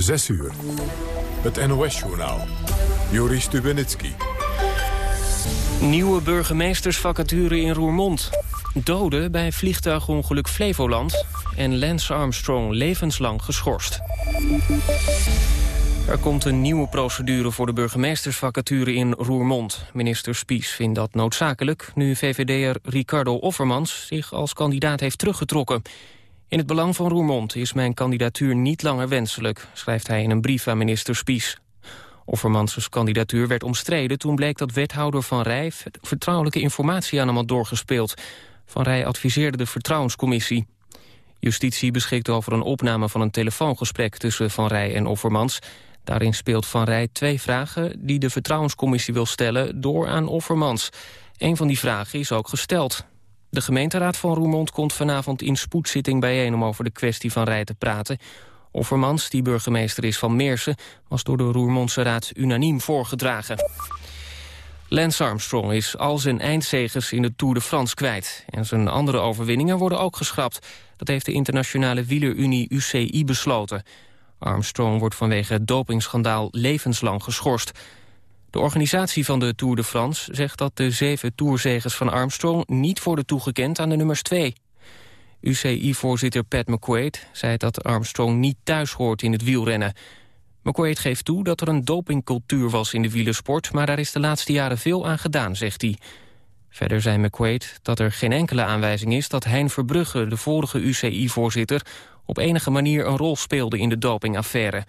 6 uur. Het NOS-journaal. Joris Stubenitski. Nieuwe burgemeestersvacature in Roermond. Doden bij vliegtuigongeluk Flevoland. En Lance Armstrong levenslang geschorst. Er komt een nieuwe procedure voor de burgemeestersvacature in Roermond. Minister Spies vindt dat noodzakelijk... nu VVD'er Ricardo Offermans zich als kandidaat heeft teruggetrokken. In het belang van Roermond is mijn kandidatuur niet langer wenselijk... schrijft hij in een brief aan minister Spies. Offermans' kandidatuur werd omstreden toen bleek dat wethouder Van Rij... vertrouwelijke informatie aan hem had doorgespeeld. Van Rij adviseerde de Vertrouwenscommissie. Justitie beschikt over een opname van een telefoongesprek tussen Van Rij en Offermans... Daarin speelt Van Rij twee vragen die de Vertrouwenscommissie wil stellen door aan Offermans. Een van die vragen is ook gesteld. De gemeenteraad van Roermond komt vanavond in spoedzitting bijeen om over de kwestie van Rij te praten. Offermans, die burgemeester is van Meersen, was door de Roermondse raad unaniem voorgedragen. Lance Armstrong is al zijn eindzegers in de Tour de France kwijt. En zijn andere overwinningen worden ook geschrapt. Dat heeft de internationale wielerunie UCI besloten. Armstrong wordt vanwege het dopingschandaal levenslang geschorst. De organisatie van de Tour de France zegt dat de zeven tourzegers van Armstrong niet worden toegekend aan de nummers 2. UCI-voorzitter Pat McQuaid zei dat Armstrong niet thuis hoort in het wielrennen. McQuaid geeft toe dat er een dopingcultuur was in de wielersport... maar daar is de laatste jaren veel aan gedaan, zegt hij. Verder zei McQuaid dat er geen enkele aanwijzing is... dat Hein Verbrugge, de vorige UCI-voorzitter op enige manier een rol speelde in de dopingaffaire.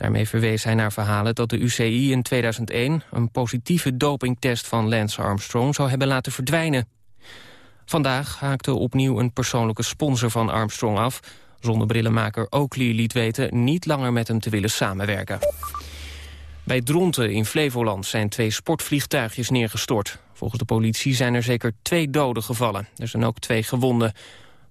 Daarmee verwees hij naar verhalen dat de UCI in 2001... een positieve dopingtest van Lance Armstrong zou hebben laten verdwijnen. Vandaag haakte opnieuw een persoonlijke sponsor van Armstrong af. Zonnebrillenmaker Oakley liet weten niet langer met hem te willen samenwerken. Bij Dronten in Flevoland zijn twee sportvliegtuigjes neergestort. Volgens de politie zijn er zeker twee doden gevallen. Er zijn ook twee gewonden.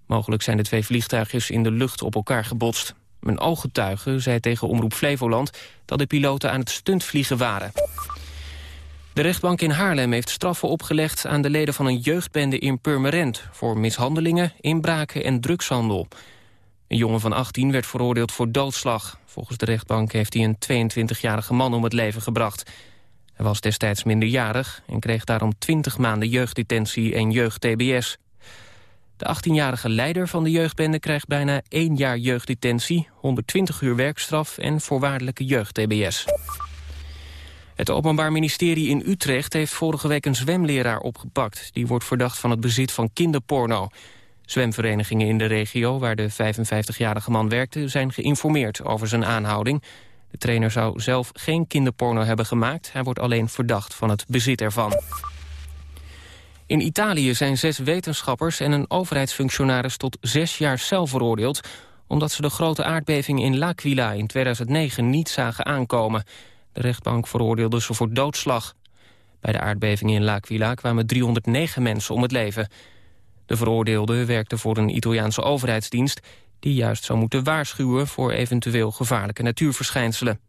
Mogelijk zijn de twee vliegtuigjes in de lucht op elkaar gebotst. Een ooggetuige zei tegen Omroep Flevoland dat de piloten aan het stuntvliegen waren. De rechtbank in Haarlem heeft straffen opgelegd aan de leden van een jeugdbende in Purmerend... voor mishandelingen, inbraken en drugshandel. Een jongen van 18 werd veroordeeld voor doodslag. Volgens de rechtbank heeft hij een 22-jarige man om het leven gebracht. Hij was destijds minderjarig en kreeg daarom 20 maanden jeugddetentie en jeugd-TBS. De 18-jarige leider van de jeugdbende krijgt bijna één jaar jeugddetentie... 120 uur werkstraf en voorwaardelijke jeugd-TBS. Het Openbaar Ministerie in Utrecht heeft vorige week een zwemleraar opgepakt. Die wordt verdacht van het bezit van kinderporno. Zwemverenigingen in de regio waar de 55-jarige man werkte... zijn geïnformeerd over zijn aanhouding. De trainer zou zelf geen kinderporno hebben gemaakt. Hij wordt alleen verdacht van het bezit ervan. In Italië zijn zes wetenschappers en een overheidsfunctionaris tot zes jaar cel veroordeeld omdat ze de grote aardbeving in L'Aquila in 2009 niet zagen aankomen. De rechtbank veroordeelde ze voor doodslag. Bij de aardbeving in L'Aquila kwamen 309 mensen om het leven. De veroordeelde werkte voor een Italiaanse overheidsdienst... die juist zou moeten waarschuwen voor eventueel gevaarlijke natuurverschijnselen.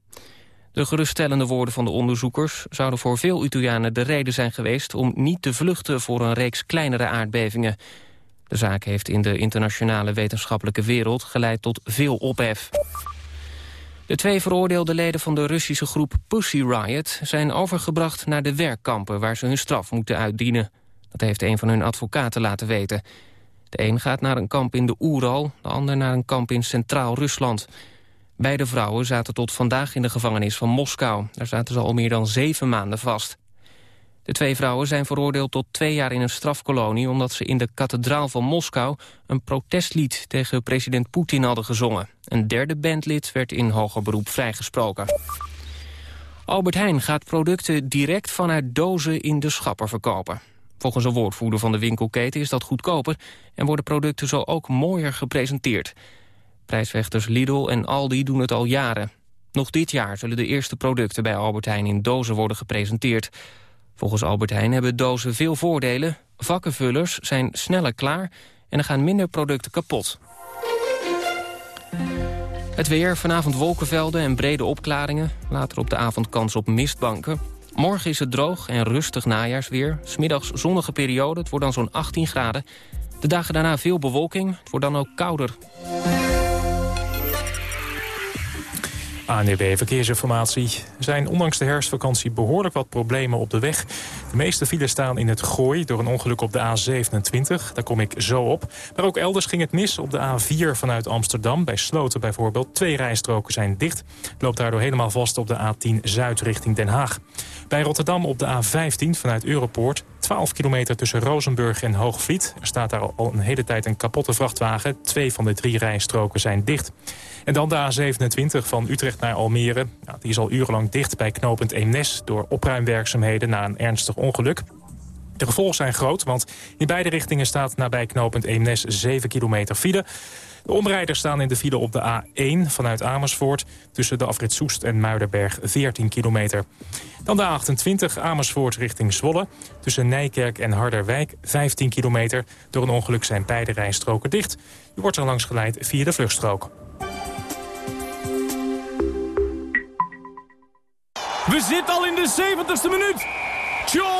De geruststellende woorden van de onderzoekers zouden voor veel Italianen de reden zijn geweest om niet te vluchten voor een reeks kleinere aardbevingen. De zaak heeft in de internationale wetenschappelijke wereld geleid tot veel ophef. De twee veroordeelde leden van de Russische groep Pussy Riot zijn overgebracht naar de werkkampen waar ze hun straf moeten uitdienen. Dat heeft een van hun advocaten laten weten. De een gaat naar een kamp in de Oeral, de ander naar een kamp in Centraal Rusland. Beide vrouwen zaten tot vandaag in de gevangenis van Moskou. Daar zaten ze al meer dan zeven maanden vast. De twee vrouwen zijn veroordeeld tot twee jaar in een strafkolonie... omdat ze in de kathedraal van Moskou een protestlied tegen president Poetin hadden gezongen. Een derde bandlid werd in hoger beroep vrijgesproken. Albert Heijn gaat producten direct vanuit dozen in de schapper verkopen. Volgens een woordvoerder van de winkelketen is dat goedkoper... en worden producten zo ook mooier gepresenteerd. Prijsvechters Lidl en Aldi doen het al jaren. Nog dit jaar zullen de eerste producten bij Albert Heijn in dozen worden gepresenteerd. Volgens Albert Heijn hebben dozen veel voordelen. Vakkenvullers zijn sneller klaar en er gaan minder producten kapot. Het weer, vanavond wolkenvelden en brede opklaringen. Later op de avond kans op mistbanken. Morgen is het droog en rustig najaarsweer. Smiddags zonnige periode, het wordt dan zo'n 18 graden. De dagen daarna veel bewolking, het wordt dan ook kouder. ANWB Verkeersinformatie. Er zijn ondanks de herfstvakantie behoorlijk wat problemen op de weg. De meeste files staan in het Gooi door een ongeluk op de A27. Daar kom ik zo op. Maar ook elders ging het mis op de A4 vanuit Amsterdam. Bij Sloten bijvoorbeeld. Twee rijstroken zijn dicht. Loopt daardoor helemaal vast op de A10 Zuid richting Den Haag. Bij Rotterdam op de A15 vanuit Europoort. 12 kilometer tussen Rozenburg en Hoogvliet. Er staat daar al een hele tijd een kapotte vrachtwagen. Twee van de drie rijstroken zijn dicht. En dan de A27 van Utrecht naar Almere. Die is al urenlang dicht bij knooppunt Eemnes... door opruimwerkzaamheden na een ernstig ongeluk. De gevolgen zijn groot, want in beide richtingen staat nabij knooppunt Eemnes 7 kilometer file. De omrijders staan in de file op de A1 vanuit Amersfoort... tussen de afrit Soest en Muidenberg 14 kilometer. Dan de A28 Amersfoort richting Zwolle. Tussen Nijkerk en Harderwijk 15 kilometer. Door een ongeluk zijn beide rijstroken dicht. U wordt er langs geleid via de vluchtstrook. We zitten al in de 70ste minuut. Jongen,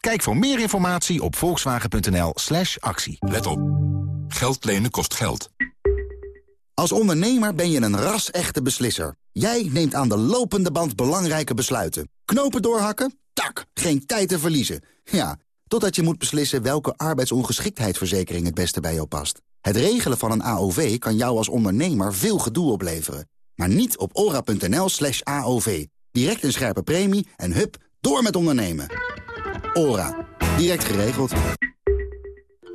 Kijk voor meer informatie op volkswagen.nl slash actie. Let op. Geld lenen kost geld. Als ondernemer ben je een ras-echte beslisser. Jij neemt aan de lopende band belangrijke besluiten. Knopen doorhakken? Tak, geen tijd te verliezen. Ja, totdat je moet beslissen welke arbeidsongeschiktheidsverzekering het beste bij jou past. Het regelen van een AOV kan jou als ondernemer veel gedoe opleveren. Maar niet op ora.nl slash AOV. Direct een scherpe premie en hup, door met ondernemen. ORA. Direct geregeld.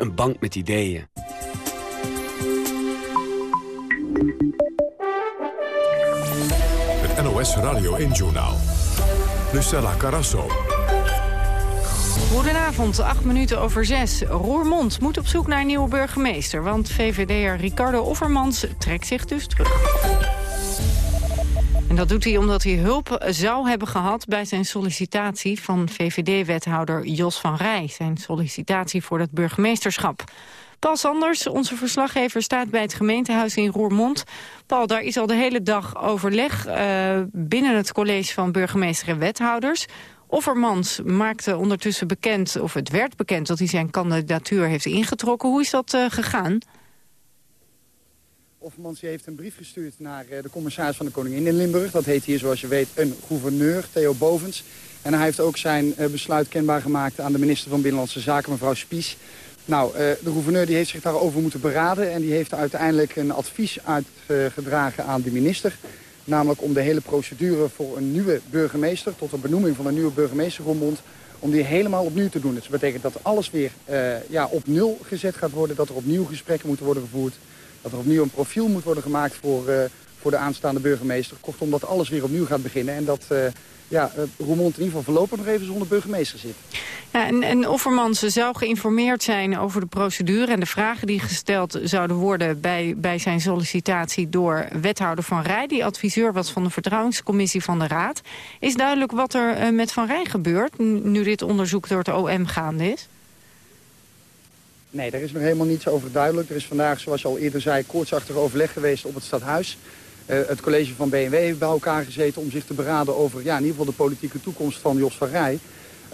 Een bank met ideeën. Het NOS Radio 1 Journaal. Lucella Carasso. Goedenavond, acht minuten over zes. Roermond moet op zoek naar een nieuwe burgemeester... want VVD'er Ricardo Offermans trekt zich dus terug. En dat doet hij omdat hij hulp zou hebben gehad bij zijn sollicitatie van VVD-wethouder Jos van Rij. Zijn sollicitatie voor het burgemeesterschap. Paul Sanders, onze verslaggever, staat bij het gemeentehuis in Roermond. Paul, daar is al de hele dag overleg uh, binnen het college van burgemeester en wethouders. Offermans maakte ondertussen bekend, of het werd bekend... dat hij zijn kandidatuur heeft ingetrokken. Hoe is dat uh, gegaan? Offermans heeft een brief gestuurd naar uh, de commissaris van de Koningin in Limburg. Dat heet hier, zoals je weet, een gouverneur, Theo Bovens. En hij heeft ook zijn uh, besluit kenbaar gemaakt aan de minister van Binnenlandse Zaken, mevrouw Spies. Nou, uh, de gouverneur die heeft zich daarover moeten beraden... en die heeft uiteindelijk een advies uitgedragen aan de minister. Namelijk om de hele procedure voor een nieuwe burgemeester... tot de benoeming van een nieuwe burgemeester Roermond... om die helemaal opnieuw te doen. Dus dat betekent dat alles weer ja, op nul gezet gaat worden... dat er opnieuw gesprekken moeten worden gevoerd dat er opnieuw een profiel moet worden gemaakt voor, uh, voor de aanstaande burgemeester. Kortom, dat alles weer opnieuw gaat beginnen. En dat ja, Roermond in ieder geval voorlopig nog even zonder burgemeester zit. Ja, en, en Offermans zou geïnformeerd zijn over de procedure... en de vragen die gesteld zouden worden bij, bij zijn sollicitatie... door wethouder Van Rij, die adviseur was van de Vertrouwenscommissie van de Raad. Is duidelijk wat er met Van Rij gebeurt... nu dit onderzoek door het OM gaande is? Nee, daar is nog helemaal niets over duidelijk. Er is vandaag, zoals je al eerder zei, koortsachtig overleg geweest op het stadhuis. Uh, het college van BMW heeft bij elkaar gezeten om zich te beraden over ja, in ieder geval de politieke toekomst van Jos van Rij.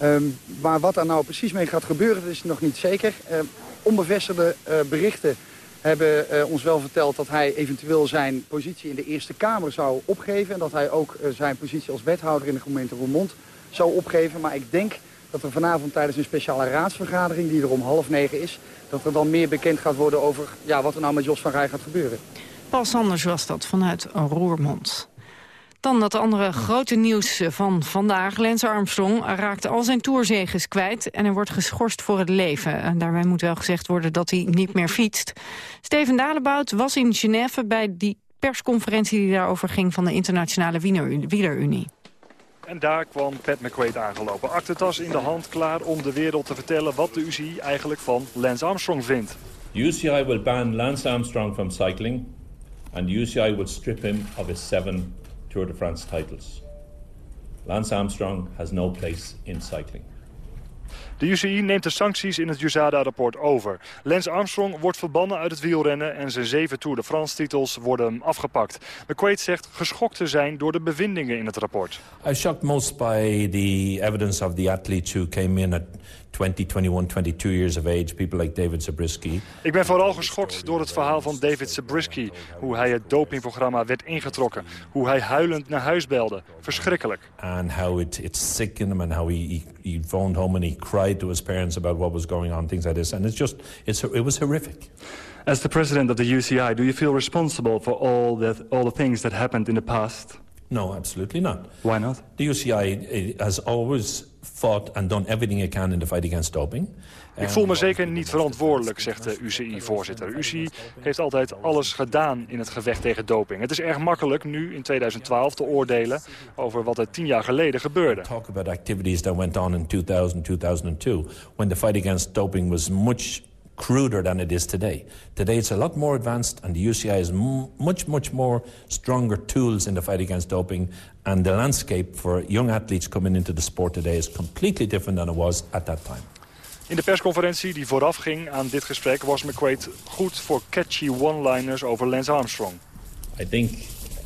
Um, maar wat daar nou precies mee gaat gebeuren, dat is nog niet zeker. Uh, onbevestigde uh, berichten hebben ons wel verteld dat hij eventueel zijn positie in de Eerste Kamer zou opgeven. En dat hij ook zijn positie als wethouder in de gemeente Roermond zou opgeven. Maar ik denk dat er vanavond tijdens een speciale raadsvergadering, die er om half negen is, dat er dan meer bekend gaat worden over ja, wat er nou met Jos van Rij gaat gebeuren. Paul Sanders was dat vanuit Roermond. Dan dat andere grote nieuws van vandaag. Lance Armstrong raakt al zijn tourzeges kwijt en hij wordt geschorst voor het leven. En daarbij moet wel gezegd worden dat hij niet meer fietst. Steven Dalebout was in Genève bij die persconferentie die daarover ging van de Internationale Wielerunie. En daar kwam Pat McQuaid aangelopen. Aktentas in de hand, klaar om de wereld te vertellen wat de UCI eigenlijk van Lance Armstrong vindt. UCI will ban Lance Armstrong from cycling and UCI would strip him of his seven Tour de France titles. Lance Armstrong has no place in cycling. De UCI neemt de sancties in het USADA-rapport over. Lance Armstrong wordt verbannen uit het wielrennen... en zijn zeven Tour de France-titels worden hem afgepakt. McQuaid zegt geschokt te zijn door de bevindingen in het rapport. I shocked most by the evidence of the athletes who came in at 20, 21, 22 years of age, people like David Zabriskie. Ik ben vooral geschokt door het verhaal van David Zabriskie. Hoe hij het dopingprogramma werd ingetrokken. Hoe hij huilend naar huis belde. Verschrikkelijk. And how it, it sickened him and how he, he, he phoned home and he cried to his parents about what was going on, things like this. And it's just, it's, it was horrific. As the president of the UCI, do you feel responsible for all the, all the things that happened in the past? No, absolutely not. Why not? The UCI has always fought and done everything it can in the fight against doping. Ik voel me zeker niet verantwoordelijk, zegt de UCI-voorzitter. UCI heeft altijd alles gedaan in het gevecht tegen doping. Het is erg makkelijk nu in 2012 te oordelen over wat er tien jaar geleden gebeurde. Talk about activities that went on in 2000, 2002, when the fight against doping was much cruder than it is today. Today it's a lot more advanced and the UCI has much, much more stronger tools in the fight against doping and the landscape for young athletes coming into the sport today is completely different than it was at that time. In de persconferentie die voorafging aan dit gesprek was McQuaid goed voor catchy one-liners over Lance Armstrong. I think,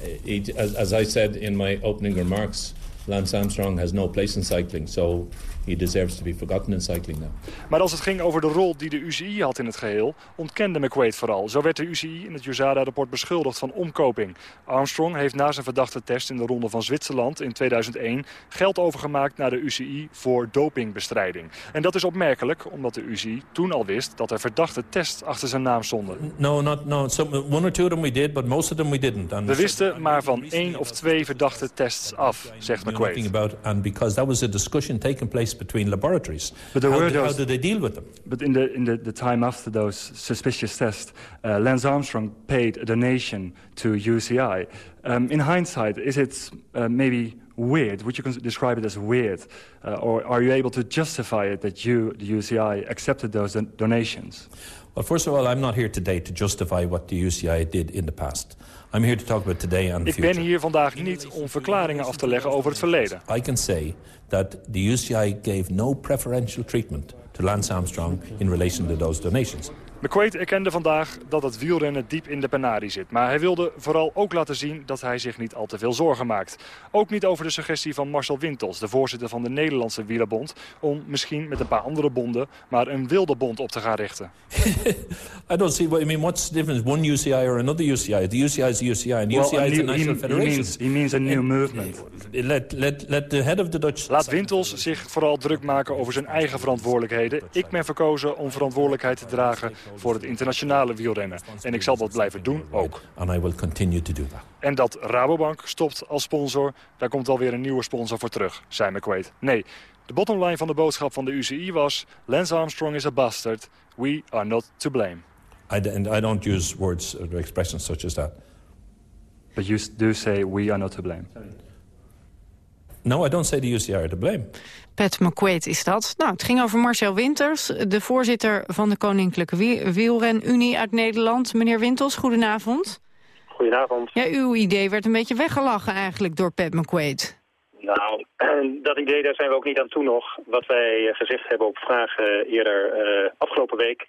uh, as, as I said in my opening remarks, Lance Armstrong has no place in cycling. So he deserves to be forgotten in cycling now. Maar als het ging over de rol die de UCI had in het geheel, ontkende McQuaid vooral. Zo werd de UCI in het USADA-rapport beschuldigd van omkoping. Armstrong heeft na zijn verdachte test in de ronde van Zwitserland in 2001 geld overgemaakt naar de UCI voor dopingbestrijding. En dat is opmerkelijk, omdat de UCI toen al wist dat er verdachte tests achter zijn naam stonden. No, not, no. Some, one or two of them we did, but most of them we didn't. We wisten maar van één of twee verdachte tests af, zegt McQuaid. About, and because that was a discussion taking place between laboratories. But there how, were do, those, how do they deal with them? But in the in the, the time after those suspicious tests, uh, Lance Armstrong paid a donation to UCI. Um, in hindsight, is it uh, maybe weird? Would you describe it as weird, uh, or are you able to justify it that you, the UCI, accepted those don donations? Well, first of all, I'm not here today to justify what the UCI did in the past. I'm here to talk about today and the Ik ben hier vandaag niet om verklaringen af te leggen over het verleden. I can say that the UCI gave no preferential treatment to Lance Armstrong in relation to those donations. McQuaid erkende vandaag dat het wielrennen diep in de penarie zit. Maar hij wilde vooral ook laten zien dat hij zich niet al te veel zorgen maakt. Ook niet over de suggestie van Marcel Wintels, de voorzitter van de Nederlandse Wielerbond... om misschien met een paar andere bonden maar een wilde bond op te gaan richten. I don't see what I mean. What's the difference, one UCI or another UCI? The UCI is the UCI, and the Well, UCI is the national he- he federation. means- he means a new movement. Let, let, let the head of the Dutch... Laat Wintels zich vooral druk maken over zijn eigen verantwoordelijkheden. Ik ben verkozen om verantwoordelijkheid te dragen voor het internationale wielrennen. En ik zal dat blijven doen ook. And I will continue to do that. En dat Rabobank stopt als sponsor, daar komt alweer een nieuwe sponsor voor terug, zei McQuaid. Nee, de bottomline van de boodschap van de UCI was... Lance Armstrong is a bastard, we are not to blame. I, and I don't use words or expressions such as that. But you do say we are not to blame. No, I don't say the UCI are to blame. Pat McQuaid is dat. Nou, het ging over Marcel Winters, de voorzitter van de Koninklijke Wielrenunie uit Nederland. Meneer Wintels, goedenavond. Goedenavond. Ja, uw idee werd een beetje weggelachen eigenlijk door Pat McQuaid. Nou, dat idee, daar zijn we ook niet aan toe nog. Wat wij eh, gezegd hebben op vragen eerder uh, afgelopen week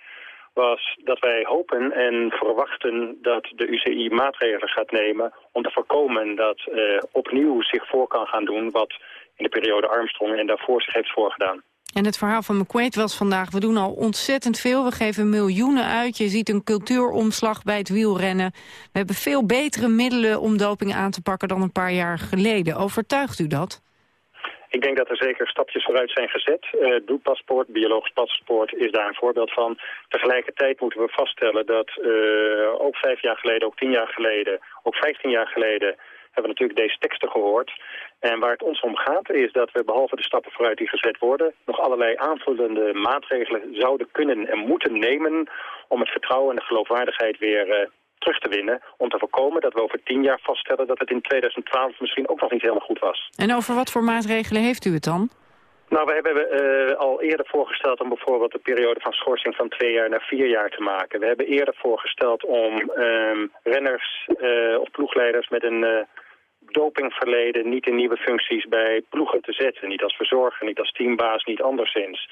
was dat wij hopen en verwachten dat de UCI maatregelen gaat nemen om te voorkomen dat uh, opnieuw zich voor kan gaan doen wat in de periode Armstrong en daarvoor zich heeft voorgedaan. En het verhaal van McQuaid was vandaag, we doen al ontzettend veel. We geven miljoenen uit. Je ziet een cultuuromslag bij het wielrennen. We hebben veel betere middelen om doping aan te pakken dan een paar jaar geleden. Overtuigt u dat? Ik denk dat er zeker stapjes vooruit zijn gezet. Uh, bloedpaspoort, biologisch paspoort is daar een voorbeeld van. Tegelijkertijd moeten we vaststellen dat uh, ook vijf jaar geleden, ook tien jaar geleden, ook vijftien jaar geleden hebben we natuurlijk deze teksten gehoord. En waar het ons om gaat is dat we behalve de stappen vooruit die gezet worden... nog allerlei aanvullende maatregelen zouden kunnen en moeten nemen... om het vertrouwen en de geloofwaardigheid weer uh, terug te winnen. Om te voorkomen dat we over tien jaar vaststellen dat het in 2012 misschien ook nog niet helemaal goed was. En over wat voor maatregelen heeft u het dan? Nou, we hebben uh, al eerder voorgesteld om bijvoorbeeld de periode van schorsing van twee jaar naar vier jaar te maken. We hebben eerder voorgesteld om uh, renners uh, of ploegleiders met een uh, dopingverleden niet in nieuwe functies bij ploegen te zetten. Niet als verzorger, niet als teambaas, niet anderszins.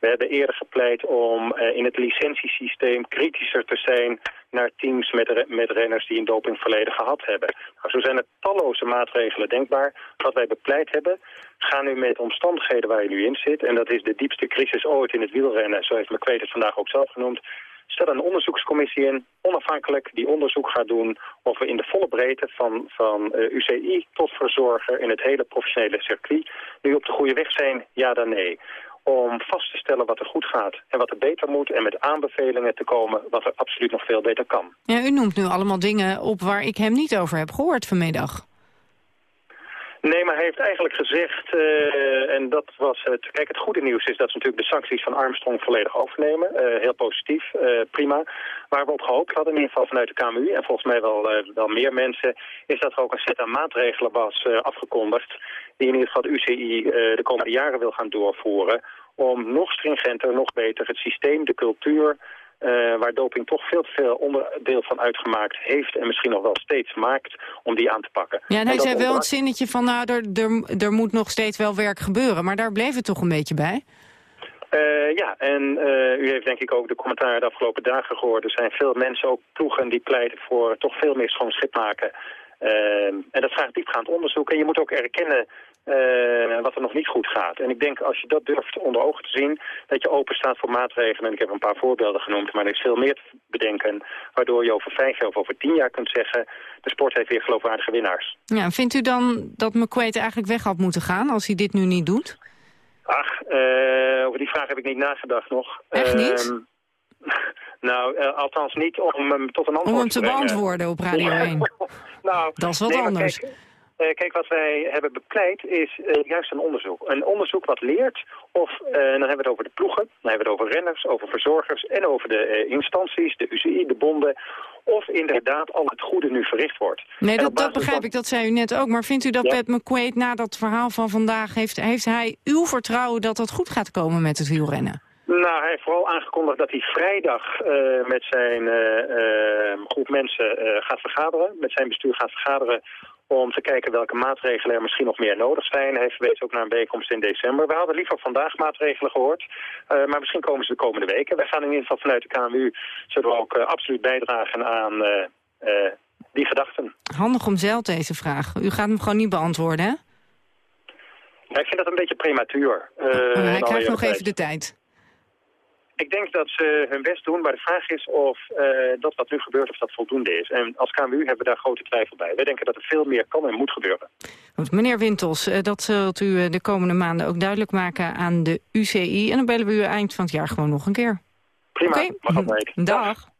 We hebben eerder gepleit om uh, in het licentiesysteem kritischer te zijn naar teams met, met renners die een dopingverleden gehad hebben. Nou, zo zijn er talloze maatregelen denkbaar. Wat wij bepleit hebben, gaan nu met omstandigheden waar je nu in zit. En dat is de diepste crisis ooit in het wielrennen. Zo heeft McQuaid het vandaag ook zelf genoemd. Stel een onderzoekscommissie in, onafhankelijk, die onderzoek gaat doen of we in de volle breedte van, van uh, UCI tot verzorger in het hele professionele circuit nu op de goede weg zijn, ja dan nee om vast te stellen wat er goed gaat en wat er beter moet... en met aanbevelingen te komen wat er absoluut nog veel beter kan. Ja, u noemt nu allemaal dingen op waar ik hem niet over heb gehoord vanmiddag. Nee, maar hij heeft eigenlijk gezegd, uh, en dat was het... Kijk, het goede nieuws is dat ze natuurlijk de sancties van Armstrong volledig overnemen. Uh, heel positief, prima. Waar we op gehoopt hadden, in ieder geval vanuit de KMU... en volgens mij wel, wel meer mensen... is dat er ook een set aan maatregelen was afgekondigd... die in ieder geval de UCI de komende jaren wil gaan doorvoeren... om nog stringenter, nog beter het systeem, de cultuur... Uh, waar doping toch veel te veel onderdeel van uitgemaakt heeft... en misschien nog wel steeds maakt, om die aan te pakken. Ja, en hij zei wel het zinnetje van... nou, er, er, er moet nog steeds wel werk gebeuren. Maar daar bleef het toch een beetje bij? Uh, ja, en uh, u heeft denk ik ook de commentaar de afgelopen dagen gehoord. Er zijn veel mensen, ook ploegen, die pleiten voor toch veel meer schoon schip maken... Uh, en dat vraagt diepgaand onderzoek. En je moet ook erkennen uh, wat er nog niet goed gaat. En ik denk als je dat durft onder ogen te zien, dat je open staat voor maatregelen. En ik heb een paar voorbeelden genoemd, maar er is veel meer te bedenken. Waardoor je over vijf jaar of over tien jaar kunt zeggen, de sport heeft weer geloofwaardige winnaars. Ja, vindt u dan dat McQuaid eigenlijk weg had moeten gaan als hij dit nu niet doet? Ach, uh, over die vraag heb ik niet nagedacht nog. Echt niet? nou, uh, althans niet om hem tot een antwoord Om hem te, te beantwoorden op Radio 1. nou, dat is wat nee, anders. Kijk, kijk, wat wij hebben bepleit is uh, juist een onderzoek. Een onderzoek wat leert of, uh, dan hebben we het over de ploegen, dan hebben we het over renners, over verzorgers en over de instanties, de UCI, de bonden, of inderdaad al het goede nu verricht wordt. Nee, dat, dat begrijp van... ik, dat zei u net ook. Maar vindt u dat ja. Pat McQuaid na dat verhaal van vandaag, heeft, heeft hij uw vertrouwen dat dat goed gaat komen met het wielrennen? Nou, hij heeft vooral aangekondigd dat hij vrijdag uh, met zijn uh, uh, groep mensen gaat vergaderen, met zijn bestuur gaat vergaderen om te kijken welke maatregelen er misschien nog meer nodig zijn. Hij verwees ook naar een bijeenkomst in december. We hadden liever vandaag maatregelen gehoord, uh, maar misschien komen ze de komende weken. Wij gaan in ieder geval vanuit de KMU, zullen we ook uh, absoluut bijdragen aan uh, die gedachten. Handig om zelf deze vraag. U gaat hem gewoon niet beantwoorden, hè? Ja, ik vind dat een beetje prematuur. Hij krijgt nog even de tijd. Ik denk dat ze hun best doen, maar de vraag is of uh, dat wat nu gebeurt, of dat voldoende is. En als KMU hebben we daar grote twijfel bij. Wij denken dat er veel meer kan en moet gebeuren. Goed, meneer Wintels, uh, dat zult u de komende maanden ook duidelijk maken aan de UCI. En dan bellen we u eind van het jaar gewoon nog een keer. Prima, okay. mag altijd. Dag.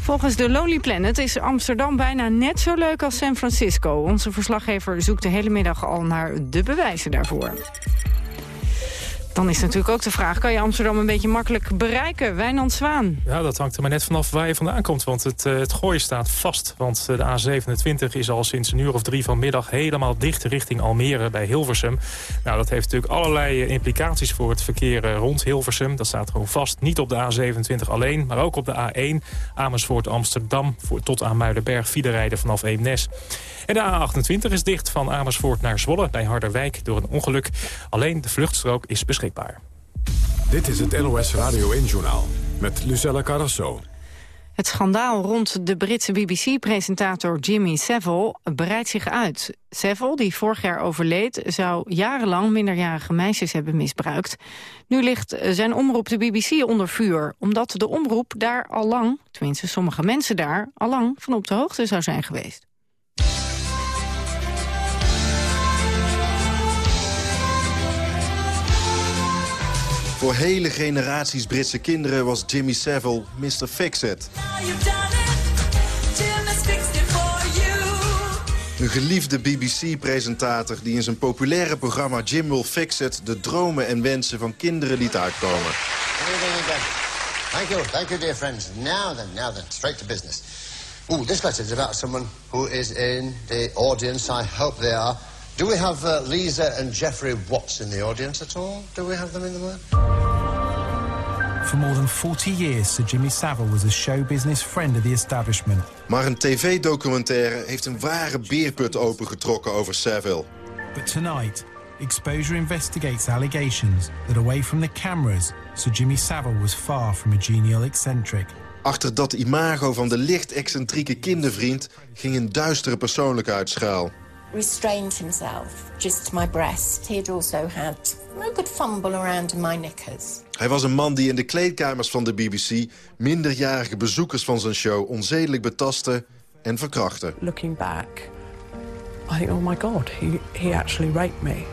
Volgens de Lonely Planet is Amsterdam bijna net zo leuk als San Francisco. Onze verslaggever zoekt de hele middag al naar de bewijzen daarvoor. Dan is natuurlijk ook de vraag, kan je Amsterdam een beetje makkelijk bereiken? Wijnand Zwaan. Ja, dat hangt er maar net vanaf waar je vandaan komt. Want het, uh, het gooien staat vast. Want de A27 is al sinds een uur of drie vanmiddag helemaal dicht richting Almere bij Hilversum. Nou, dat heeft natuurlijk allerlei eh, implicaties voor het verkeer eh, rond Hilversum. Dat staat gewoon vast. Niet op de A27 alleen, maar ook op de A1 Amersfoort Amsterdam tot aan Muidenberg. Vierde rijden vanaf Eemnes. En de A28 is dicht van Amersfoort naar Zwolle bij Harderwijk door een ongeluk. Alleen de vluchtstrook is beschikbaar. Dit is het NOS Radio 1-journaal met Lucella Carrasso. Het schandaal rond de Britse BBC-presentator Jimmy Savile breidt zich uit. Savile, die vorig jaar overleed, zou jarenlang minderjarige meisjes hebben misbruikt. Nu ligt zijn omroep de BBC onder vuur, omdat de omroep daar al lang, tenminste sommige mensen daar, al lang van op de hoogte zou zijn geweest. Voor hele generaties Britse kinderen was Jimmy Savile Mr. Fix-It. Een geliefde BBC-presentator die in zijn populaire programma Jim Will Fix It... de dromen en wensen van kinderen liet uitkomen. Thank you, thank you, dear friends. Now then, now then, straight to business. Ooh, this letter is about someone who is in the audience. I hope they are. Do we have uh, Lisa and Jeffrey Watts in the audience at all? Do we have them in the room? For more than 40 years, Sir Jimmy Savile was a show business friend of the establishment. Maar een tv-documentaire heeft een ware beerput opengetrokken over Savile. But tonight, Exposure investigates allegations that away from the cameras, Sir Jimmy Savile was far from a genial eccentric. Achter dat imago van de licht excentrieke kindervriend ging een duistere persoonlijkheid schuil restrained himself just to my breast. He had also had a good fumble around in my knickers. Hij was een man die in de kleedkamers van de BBC... minderjarige bezoekers van zijn show onzedelijk betastte en verkrachtte. Looking back, I think, oh my god, he, he actually raped me.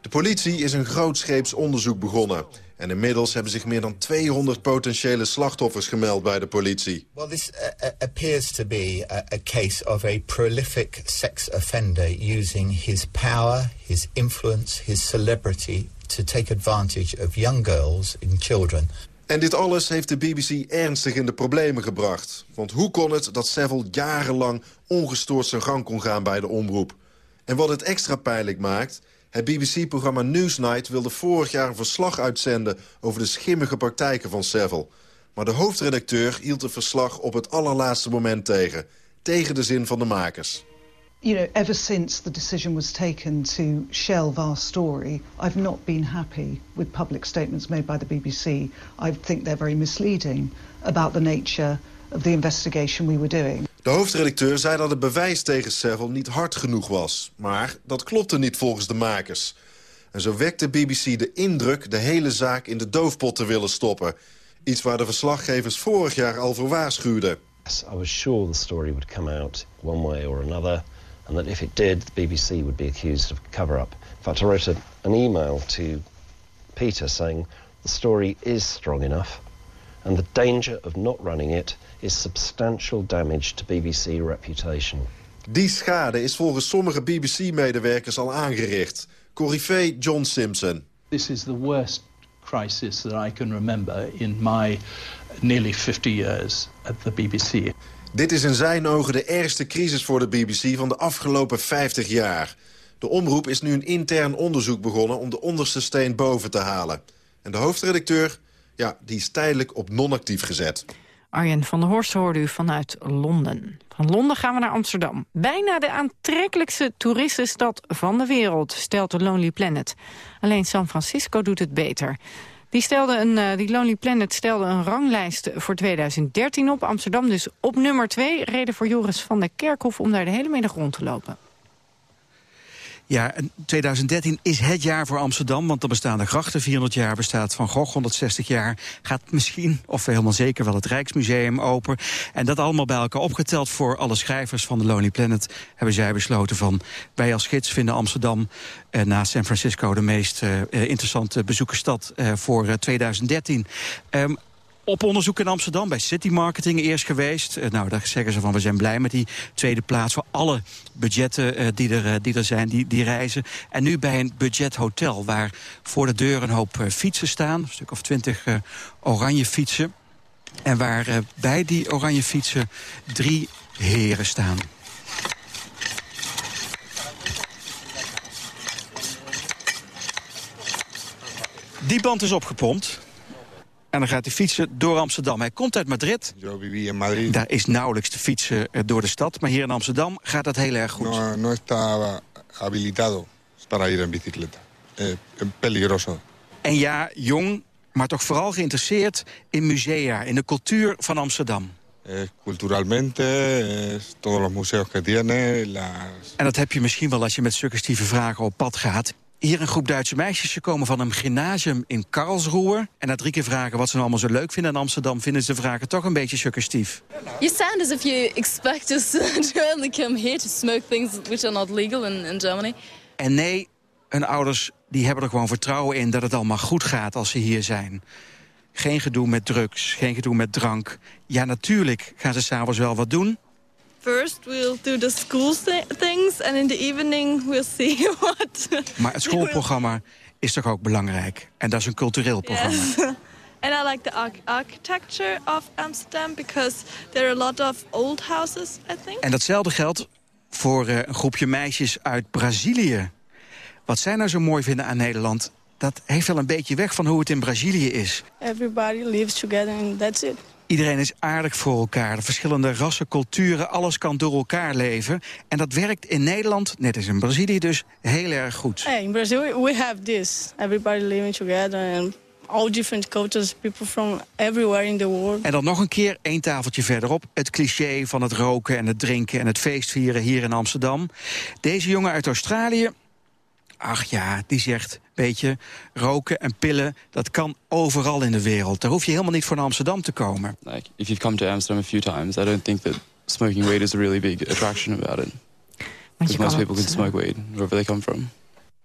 De politie is een grootscheeps onderzoek begonnen. En inmiddels hebben zich meer dan 200 potentiële slachtoffers gemeld bij de politie. Well, this uh, uh, appears to be a, a case of a prolific sex offender using his power, his influence, his celebrity to take advantage of young girls and children. En dit alles heeft de BBC ernstig in de problemen gebracht. Want hoe kon het dat Seville jarenlang ongestoord zijn gang kon gaan bij de omroep? En wat het extra pijnlijk maakt... Het BBC-programma Newsnight wilde vorig jaar een verslag uitzenden... over de schimmige praktijken van Seville. Maar de hoofdredacteur hield het verslag op het allerlaatste moment tegen. Tegen de zin van de makers. You know, ever since the decision was taken to shelve our story, I've not been happy with public statements made by the BBC. I think they're very misleading about the nature of the investigation we were doing. De hoofdredacteur zei dat het bewijs tegen Seville niet hard genoeg was. Maar dat klopte niet volgens de makers. En zo wekte BBC de indruk de hele zaak in de doofpot te willen stoppen. Iets waar de verslaggevers vorig jaar al voor waarschuwden. I was sure the story would come out one way or another. And that if it did, the BBC would be accused of cover-up. In fact, I wrote a, an email to Peter saying the story is strong enough. And the danger of not running it is substantial damage to BBC reputation. Die schade is volgens sommige BBC-medewerkers al aangericht. Corrivé John Simpson. This is the worst crisis that I can remember in my nearly 50 years at the BBC. Dit is in zijn ogen de ergste crisis voor de BBC van de afgelopen 50 jaar. De omroep is nu een intern onderzoek begonnen om de onderste steen boven te halen. En de hoofdredacteur, ja, die is tijdelijk op non-actief gezet. Arjen van der Horst hoorde u vanuit Londen. Van Londen gaan we naar Amsterdam. Bijna de aantrekkelijkste toeristenstad van de wereld, stelt de Lonely Planet. Alleen San Francisco doet het beter. Die, stelde een, uh, die Lonely Planet stelde een ranglijst voor 2013 op. Amsterdam dus op nummer 2. Reden voor Joris van der Kerkhof om daar de hele middag rond te lopen. Ja, 2013 is het jaar voor Amsterdam, want dan bestaan de grachten 400 jaar, bestaat Van Gogh 160 jaar, gaat misschien, of helemaal zeker wel het Rijksmuseum open. En dat allemaal bij elkaar opgeteld voor alle schrijvers van de Lonely Planet, hebben zij besloten van, wij als gids vinden Amsterdam eh, na San Francisco de meest uh, interessante bezoekersstad uh, voor 2013. Um, op onderzoek in Amsterdam, bij City Marketing eerst geweest. Eh, nou, daar zeggen ze van, we zijn blij met die tweede plaats... voor alle budgetten uh, die, er, uh, die er zijn, die, die reizen. En nu bij een budgethotel, waar voor de deur een hoop fietsen staan. Een stuk of twintig oranje fietsen. En waar bij die oranje fietsen drie heren staan. Die band is opgepompt. En dan gaat hij fietsen door Amsterdam. Hij komt uit Madrid. Daar is nauwelijks te fietsen eh, door de stad. Maar hier in Amsterdam gaat dat heel erg goed. No, no está habilitado para ir en bicicleta. Eh, peligroso. En ja, jong, maar toch vooral geïnteresseerd in musea, in de cultuur van Amsterdam. Eh, culturalmente, eh, todos los museos que tiene. Las... En dat heb je misschien wel als je met suggestieve vragen op pad gaat. Hier een groep Duitse meisjes. Ze komen van een gymnasium in Karlsruhe. En na drie keer vragen wat ze nou allemaal zo leuk vinden in Amsterdam... vinden ze de vragen toch een beetje suggestief. You sound as if you expect us to only come here to smoke things which are not legal in, in Germany. En nee, hun ouders die hebben er gewoon vertrouwen in... dat het allemaal goed gaat als ze hier zijn. Geen gedoe met drugs, geen gedoe met drank. Ja, natuurlijk gaan ze s'avonds wel wat doen... First we'll do the school things and in the evening we'll see what. Maar het schoolprogramma is toch ook belangrijk? En dat is een cultureel programma. Yes. And I like the architecture of Amsterdam because there are a lot of old houses, I think. En datzelfde geldt voor uh, een groepje meisjes uit Brazilië. Wat zij nou zo mooi vinden aan Nederland, dat heeft wel een beetje weg van hoe het in Brazilië is. Everybody lives together and that's it. Iedereen is aardig voor elkaar. De verschillende rassen, culturen, alles kan door elkaar leven. En dat werkt in Nederland, net als in Brazilië dus, heel erg goed. Hey, in Brazil we have this. Everybody living together and all different cultures, people from everywhere in the world. En dan nog een keer, één tafeltje verderop... het cliché van het roken en het drinken en het feestvieren hier in Amsterdam. Deze jongen uit Australië ach ja, die zegt, weet je, roken en pillen, dat kan overal in de wereld. Daar hoef je helemaal niet voor naar Amsterdam te komen. Like, if you've come to Amsterdam a few times, I don't think that smoking weed is a really big attraction about it. Because most people can smoke weed, wherever they come from.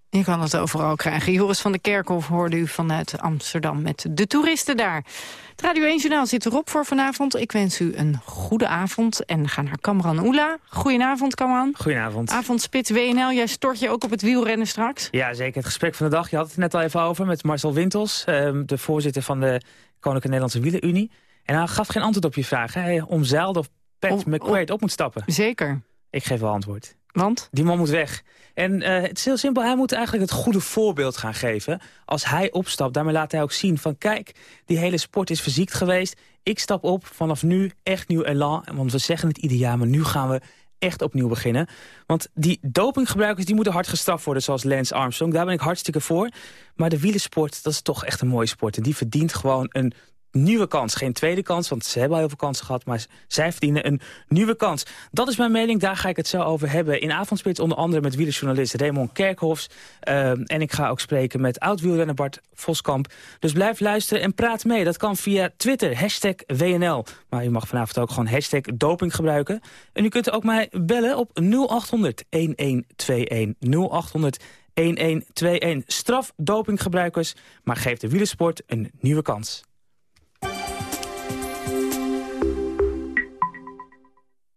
Je kan het overal krijgen. Joris van der Kerkhof hoorde u vanuit Amsterdam met de toeristen daar. Het Radio 1 Journaal zit erop voor vanavond. Ik wens u een goede avond en ga naar Kamran Oela. Goedenavond, Kamran. Goedenavond. Avondspits WNL, jij stort je ook op het wielrennen straks? Ja, zeker. Het gesprek van de dag, je had het net al even over... met Marcel Wintels, ehm, de voorzitter van de Koninklijke Nederlandse Wielerunie. En hij gaf geen antwoord op je vraag. Hij omzeilde of Pat McQuaid op moet stappen. Zeker. Ik geef wel antwoord. Want? Die man moet weg. En uh, het is heel simpel, hij moet eigenlijk het goede voorbeeld gaan geven. Als hij opstapt, daarmee laat hij ook zien van... kijk, die hele sport is verziekt geweest. Ik stap op, vanaf nu echt nieuw elan. Want we zeggen het ieder jaar, maar nu gaan we echt opnieuw beginnen. Want die dopinggebruikers die moeten hard gestraft worden... zoals Lance Armstrong, daar ben ik hartstikke voor. Maar de wielersport, dat is toch echt een mooie sport. En die verdient gewoon een nieuwe kans. Geen tweede kans, want ze hebben al heel veel kansen gehad... maar zij verdienen een nieuwe kans. Dat is mijn mening, daar ga ik het zo over hebben. In Avondspits onder andere met wielerjournalist Raymond Kerkhofs. Uh, en ik ga ook spreken met oud-wielrenner Bart Voskamp. Dus blijf luisteren en praat mee. Dat kan via Twitter, hashtag WNL. Maar u mag vanavond ook gewoon hashtag doping gebruiken. En u kunt ook mij bellen op 0800 1121 0800 1121. Straf dopinggebruikers, maar geef de wielersport een nieuwe kans.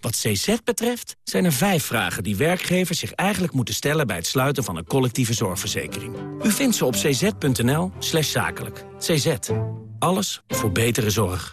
Wat CZ betreft zijn er vijf vragen die werkgevers zich eigenlijk moeten stellen... bij het sluiten van een collectieve zorgverzekering. U vindt ze op cz.nl zakelijk. CZ. Alles voor betere zorg.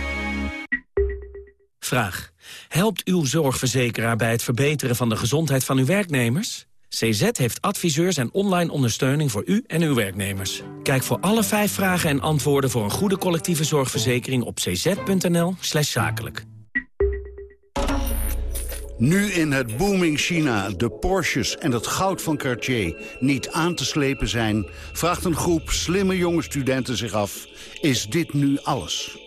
Vraag. Helpt uw zorgverzekeraar bij het verbeteren van de gezondheid van uw werknemers? CZ heeft adviseurs en online ondersteuning voor u en uw werknemers. Kijk voor alle vijf vragen en antwoorden voor een goede collectieve zorgverzekering op cz.nl zakelijk. Nu in het booming China de Porsches en het goud van Cartier niet aan te slepen zijn... vraagt een groep slimme jonge studenten zich af, is dit nu alles?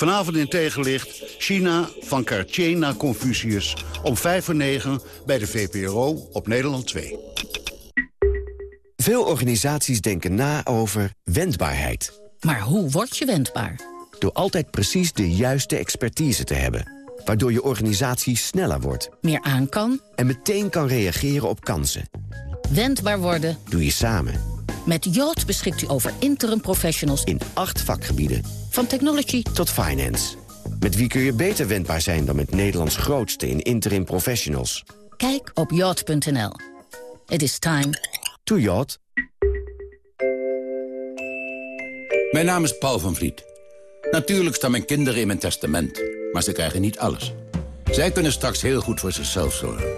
Vanavond in tegenlicht China van Cartier naar Confucius... om 5 voor 9 bij de VPRO op Nederland 2. Veel organisaties denken na over wendbaarheid. Maar hoe word je wendbaar? Door altijd precies de juiste expertise te hebben waardoor je organisatie sneller wordt. Meer aan kan. En meteen kan reageren op kansen. Wendbaar worden. Doe je samen. Met Yacht beschikt u over interim professionals in acht vakgebieden. Van technology tot finance. Met wie kun je beter wendbaar zijn dan met Nederlands grootste in interim professionals? Kijk op yacht.nl. It is time to yacht. Mijn naam is Paul van Vliet. Natuurlijk staan mijn kinderen in mijn testament, maar ze krijgen niet alles. Zij kunnen straks heel goed voor zichzelf zorgen.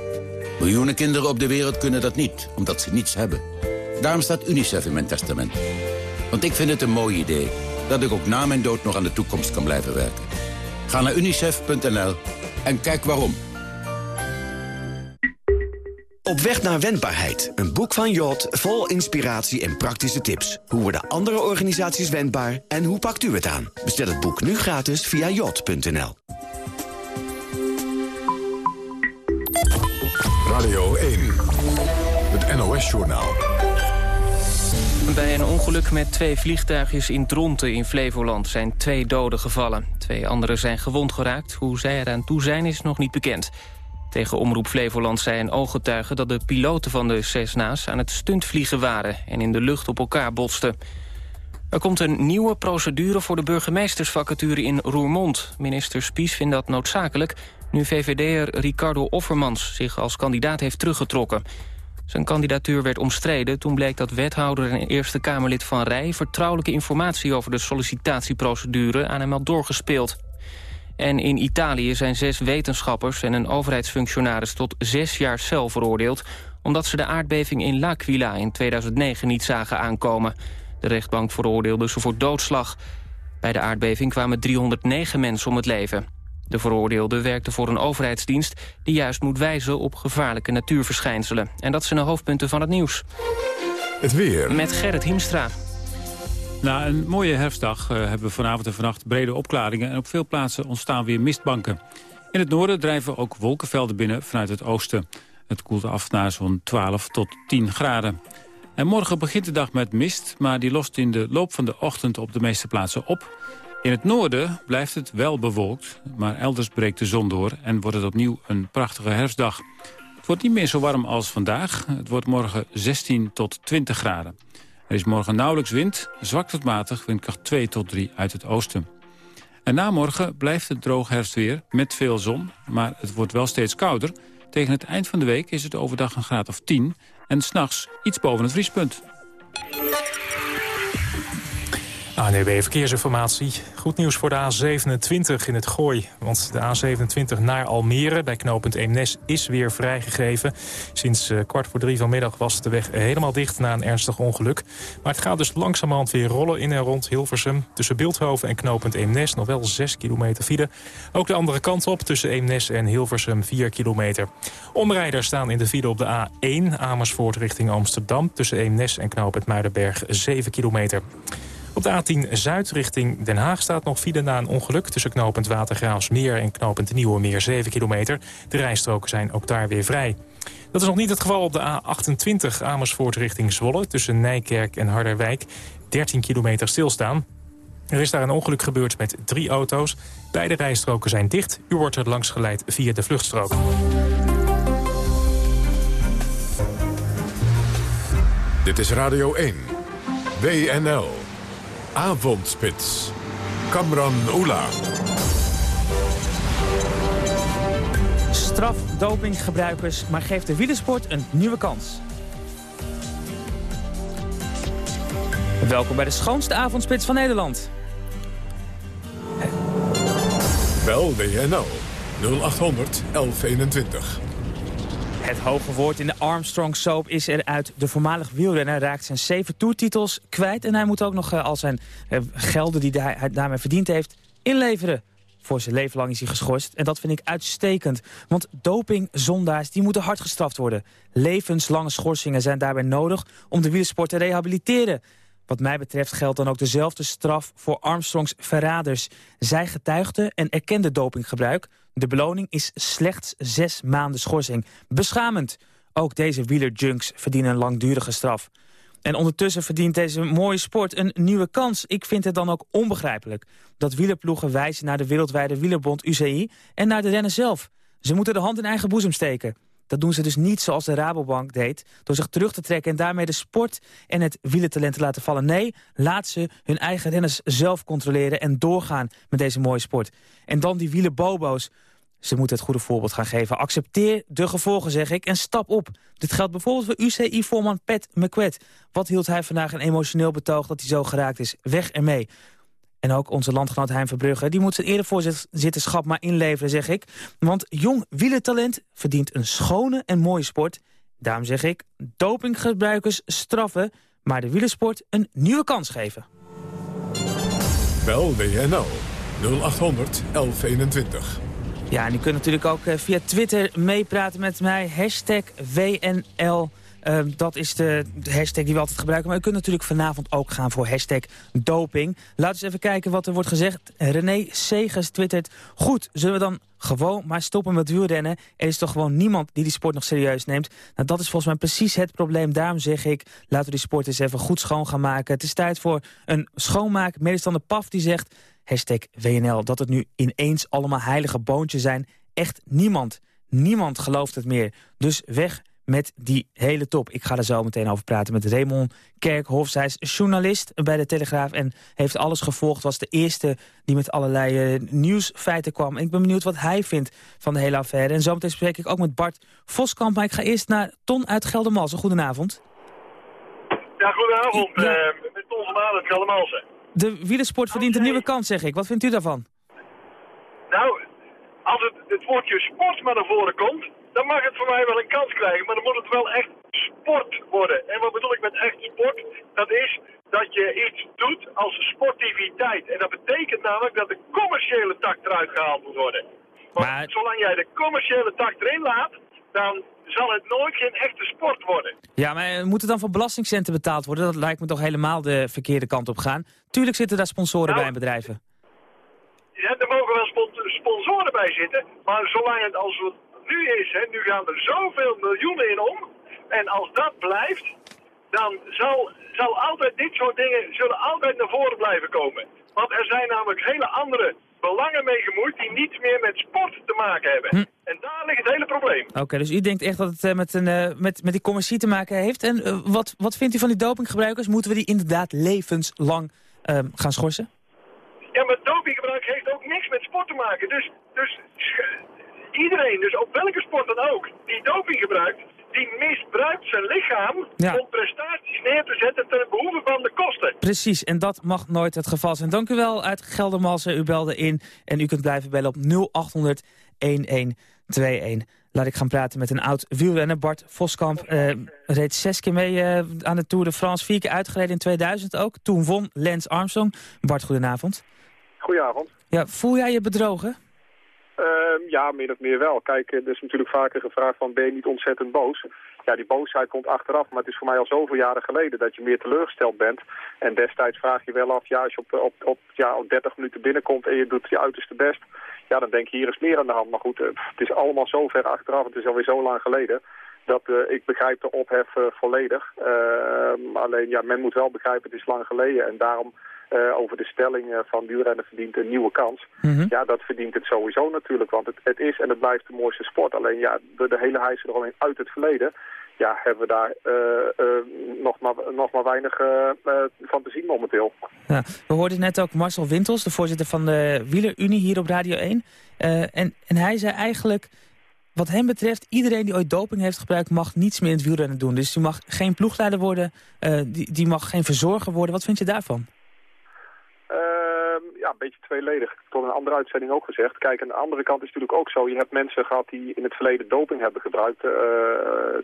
Miljoenen kinderen op de wereld kunnen dat niet, omdat ze niets hebben. Daarom staat UNICEF in mijn testament. Want ik vind het een mooi idee dat ik ook na mijn dood nog aan de toekomst kan blijven werken. Ga naar unicef.nl en kijk waarom. Op weg naar wendbaarheid. Een boek van Jot vol inspiratie en praktische tips. Hoe worden andere organisaties wendbaar en hoe pakt u het aan? Bestel het boek nu gratis via jot.nl. Radio 1. Het NOS-journaal. Bij een ongeluk met twee vliegtuigjes in Dronten in Flevoland zijn twee doden gevallen. Twee anderen zijn gewond geraakt. Hoe zij eraan toe zijn is nog niet bekend. Tegen Omroep Flevoland zei een ooggetuige dat de piloten van de Cessna's aan het stuntvliegen waren en in de lucht op elkaar botsten. Er komt een nieuwe procedure voor de burgemeestersvacature in Roermond. Minister Spies vindt dat noodzakelijk nu VVD'er Ricardo Offermans zich als kandidaat heeft teruggetrokken. Zijn kandidatuur werd omstreden toen bleek dat wethouder en Eerste Kamerlid Van Rij... vertrouwelijke informatie over de sollicitatieprocedure aan hem had doorgespeeld. En in Italië zijn zes wetenschappers en een overheidsfunctionaris... tot zes jaar cel veroordeeld... omdat ze de aardbeving in L'Aquila in 2009 niet zagen aankomen. De rechtbank veroordeelde ze voor doodslag. Bij de aardbeving kwamen 309 mensen om het leven. De veroordeelde werkte voor een overheidsdienst... die juist moet wijzen op gevaarlijke natuurverschijnselen. En dat zijn de hoofdpunten van het nieuws. Het weer. Met Gerrit Hiemstra. Na een mooie herfstdag uh, hebben we vanavond en vannacht brede opklaringen... en op veel plaatsen ontstaan weer mistbanken. In het noorden drijven ook wolkenvelden binnen vanuit het oosten. Het koelt af naar zo'n 12 tot 10 graden. En morgen begint de dag met mist, maar die lost in de loop van de ochtend op de meeste plaatsen op. In het noorden blijft het wel bewolkt, maar elders breekt de zon door... en wordt het opnieuw een prachtige herfstdag. Het wordt niet meer zo warm als vandaag. Het wordt morgen 16 tot 20 graden. Er is morgen nauwelijks wind, zwak tot matig, windkracht 2 tot 3 uit het oosten. En na morgen blijft het droog herfstweer met veel zon, maar het wordt wel steeds kouder. Tegen het eind van de week is het overdag een graad of 10 en s'nachts iets boven het vriespunt. ANUW e Verkeersinformatie. Goed nieuws voor de A27 in het Gooi. Want de A27 naar Almere bij knooppunt Eemnes is weer vrijgegeven. Sinds uh, kwart voor drie vanmiddag was de weg helemaal dicht na een ernstig ongeluk. Maar het gaat dus langzamerhand weer rollen in en rond Hilversum. Tussen Beeldhoven en knooppunt Eemnes nog wel 6 kilometer file. Ook de andere kant op tussen Eemnes en Hilversum 4 kilometer. Omrijders staan in de file op de A1 Amersfoort richting Amsterdam. Tussen Eemnes en knooppunt Muidenberg 7 kilometer. Op de A10 Zuid richting Den Haag staat nog file na een ongeluk... tussen knooppunt Watergraafsmeer en knooppunt Nieuwe Meer 7 kilometer. De rijstroken zijn ook daar weer vrij. Dat is nog niet het geval op de A28 Amersfoort richting Zwolle... tussen Nijkerk en Harderwijk. 13 kilometer stilstaan. Er is daar een ongeluk gebeurd met drie auto's. Beide rijstroken zijn dicht. U wordt er langs geleid via de vluchtstrook. Dit is Radio 1. WNL. Avondspits. Kamran Oela. Straf dopinggebruikers, maar geeft de wielersport een nieuwe kans. Welkom bij de schoonste avondspits van Nederland. Bel WNL 0800 1121. Het hoge woord in de Armstrong soap is eruit. De voormalig wielrenner raakt zijn zeven toertitels kwijt... en hij moet ook nog al zijn gelden die hij daarmee verdiend heeft inleveren. Voor zijn leven lang is hij geschorst. En dat vind ik uitstekend. Want dopingzondaars die moeten hard gestraft worden. Levenslange schorsingen zijn daarbij nodig om de wielersport te rehabiliteren. Wat mij betreft geldt dan ook dezelfde straf voor Armstrongs verraders. Zij getuigden en erkenden dopinggebruik. De beloning is slechts zes maanden schorsing. Beschamend. Ook deze wielerjunks verdienen een langdurige straf. En ondertussen verdient deze mooie sport een nieuwe kans. Ik vind het dan ook onbegrijpelijk dat wielerploegen wijzen naar de wereldwijde wielerbond UCI en naar de rennen zelf. Ze moeten de hand in eigen boezem steken. Dat doen ze dus niet zoals de Rabobank deed, door zich terug te trekken en daarmee de sport en het wielertalent te laten vallen. Nee, laat ze hun eigen renners zelf controleren en doorgaan met deze mooie sport. En dan die wielerbobo's. Ze moeten het goede voorbeeld gaan geven. Accepteer de gevolgen, zeg ik, en stap op. Dit geldt bijvoorbeeld voor UCI-voorman Pat McQuet. Wat hield hij vandaag een emotioneel betoog dat hij zo geraakt is? Weg ermee. En ook onze landgenoot Hein Verbrugge, die moet zijn eerdervoorzitterschap maar inleveren, zeg ik. Want jong wielertalent verdient een schone en mooie sport. Daarom zeg ik, dopinggebruikers straffen, maar de wielersport een nieuwe kans geven. Bel WNL 0800 1121. Ja, en u kunt natuurlijk ook eh, via Twitter meepraten met mij. Hashtag WNL. Ehm, dat is de, hashtag die we altijd gebruiken. Maar u kunt natuurlijk vanavond ook gaan voor hashtag doping. Laten we eens even kijken wat er wordt gezegd. René Segers twittert... Goed, zullen we dan gewoon maar stoppen met wielrennen? Er is toch gewoon niemand die die sport nog serieus neemt? Nou, dat is volgens mij precies het probleem. Daarom zeg ik, laten we die sport eens even goed schoon gaan maken. Het is tijd voor een schoonmaak. Medestander Paf die zegt hashtag WNL, dat het nu ineens allemaal heilige boontjes zijn. Echt niemand, niemand gelooft het meer. Dus weg met die hele top. Ik ga er zo meteen over praten met Raymond Kerkhoff. Zij is journalist bij de Telegraaf en heeft alles gevolgd. Was de eerste die met allerlei uh, nieuwsfeiten kwam. ik ben benieuwd wat hij vindt van de hele affaire. En zometeen spreek ik ook met Bart Voskamp. Maar ik ga eerst naar Ton uit Geldermalsen. Goedenavond. Ja, goedenavond. Ja. Uh, met Ton van uit Geldermalsen. De wielersport verdient een nieuwe kans, zeg ik. Wat vindt u daarvan? Nou, als het, het woordje sport maar naar voren komt, dan mag het voor mij wel een kans krijgen. Maar dan moet het wel echt sport worden. En wat bedoel ik met echt sport? Dat is dat je iets doet als sportiviteit. En dat betekent namelijk dat de commerciële tak eruit gehaald moet worden. Want maar... zolang jij de commerciële tak erin laat, dan zal het nooit geen echte sport worden. Ja, maar moet het dan van belastingcenten betaald worden? Dat lijkt me toch helemaal de verkeerde kant op gaan. Tuurlijk zitten daar sponsoren nou, bij bedrijven. Ja, er mogen wel sponsoren bij zitten. Maar zolang het als nu is, hè, nu gaan er zoveel miljoenen in om. En als dat blijft, dan zal, zal altijd dit soort dingen zullen altijd naar voren blijven komen. Want er zijn namelijk hele andere belangen mee gemoeid die niets meer met sport te maken hebben. Hm. En daar ligt het hele probleem. Oké, dus u denkt echt dat het uh, met, een, uh, met, met die commercie te maken heeft. En uh, wat, wat vindt u van die dopinggebruikers? Moeten we die inderdaad levenslang ehm, gaan schorsen? Ja, maar dopinggebruik heeft ook niks met sport te maken. Dus, dus iedereen, dus op welke sport dan ook, die doping gebruikt, die misbruikt zijn lichaam om prestaties neer te zetten ten behoeve van de kosten. Precies, en dat mag nooit het geval zijn. Dank u wel uit Geldermalsen. U belde in en u kunt blijven bellen op 0800 1121. Laat ik gaan praten met een oud wielrenner, Bart Voskamp. Uh, reed zes keer mee uh, aan de Tour de France, vier keer uitgereden in 2000 ook. Toen won Lance Armstrong. Bart, goedenavond. Goedenavond. Ja, voel jij je bedrogen? Uh, ja, min of meer wel. Kijk, er is natuurlijk vaker gevraagd van ben je niet ontzettend boos? Ja, die boosheid komt achteraf, maar het is voor mij al zoveel jaren geleden dat je meer teleurgesteld bent. En destijds vraag je wel af, ja, als je op, op, op, ja, op 30 minuten binnenkomt en je doet je uiterste best, ja, dan denk je hier is meer aan de hand. Maar goed, eh, het is allemaal zo ver achteraf, het is alweer zo lang geleden dat uh, ik begrijp de ophef uh, volledig. Uh, alleen ja, men moet wel begrijpen, het is lang geleden en daarom uh, over de stelling uh, van wielrennen verdient een nieuwe kans. Mm -hmm. Ja, dat verdient het sowieso natuurlijk, want het, het, is en het blijft de mooiste sport. Alleen ja, de, de hele hijsen eromheen uit het verleden, ja, hebben we daar uh, nog, maar, nog maar weinig van te zien momenteel. Ja, we hoorden net ook Marcel Wintels, de voorzitter van de Wielerunie hier op Radio 1. en, en hij zei eigenlijk... Wat hem betreft, iedereen die ooit doping heeft gebruikt... mag niets meer in het wielrennen doen. Dus die mag geen ploegleider worden, die, die mag geen verzorger worden. Wat vind je daarvan? Een beetje tweeledig. tot een andere uitzending ook gezegd. Kijk, aan de andere kant is het natuurlijk ook zo. Je hebt mensen gehad die in het verleden doping hebben gebruikt.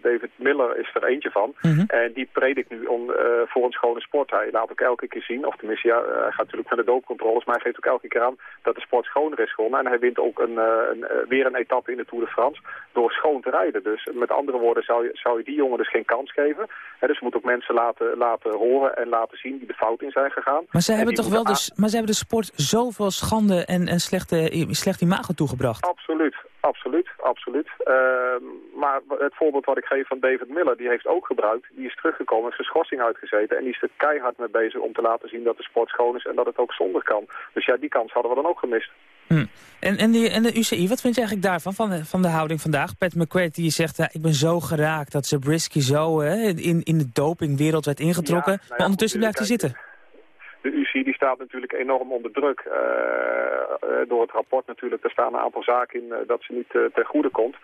David Miller is er eentje van. Mhm. En die predikt nu on, voor een schone sport. Hij laat ook elke keer zien, of tenminste, ja, hij gaat natuurlijk naar de doopcontroles, maar hij geeft ook elke keer aan dat de sport schoner is gewonnen. En hij wint ook een, een, weer een etappe in de Tour de France door schoon te rijden. Dus met andere woorden zou je, zou je die jongen dus geen kans geven. dus je moet ook mensen laten, laten horen en laten zien die de fout in zijn gegaan. Maar ze hebben toch wel de, maar ze hebben de sport zoveel schande en, en slechte, slecht imago toegebracht? Absoluut, absoluut, absoluut. Ehm, maar het voorbeeld wat ik geef van David Miller, die heeft ook gebruikt. Die is teruggekomen, heeft zijn schorsing uitgezeten. En die is er keihard mee bezig om te laten zien dat de sport schoon is en dat het ook zonder kan. Dus ja, die kans hadden we dan ook gemist. Hm. En, en, die, en de UCI, wat vind je eigenlijk daarvan, van de, van de houding vandaag? Pat McQuaid die zegt, ik ben zo geraakt dat Zabriskie zo hè, in, in de dopingwereld werd ingetrokken. Ja, nou ja, maar ondertussen goed, blijft hij zitten. De UCI die staat natuurlijk enorm onder druk. eh, eh, door het rapport natuurlijk, er staan een aantal zaken in eh, dat ze niet eh, ten goede komt.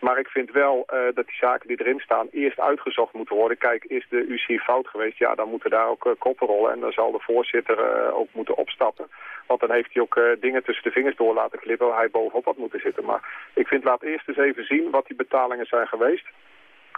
Maar ik vind wel dat die zaken die erin staan eerst uitgezocht moeten worden. Kijk, is de UCI fout geweest? Ja, dan moeten daar ook uh, koppen rollen. En dan zal de voorzitter uh, ook moeten opstappen. Want dan heeft hij ook dingen tussen de vingers door laten klippen... waar hij bovenop had moeten zitten. Maar ik vind, laat eerst eens even zien wat die betalingen zijn geweest.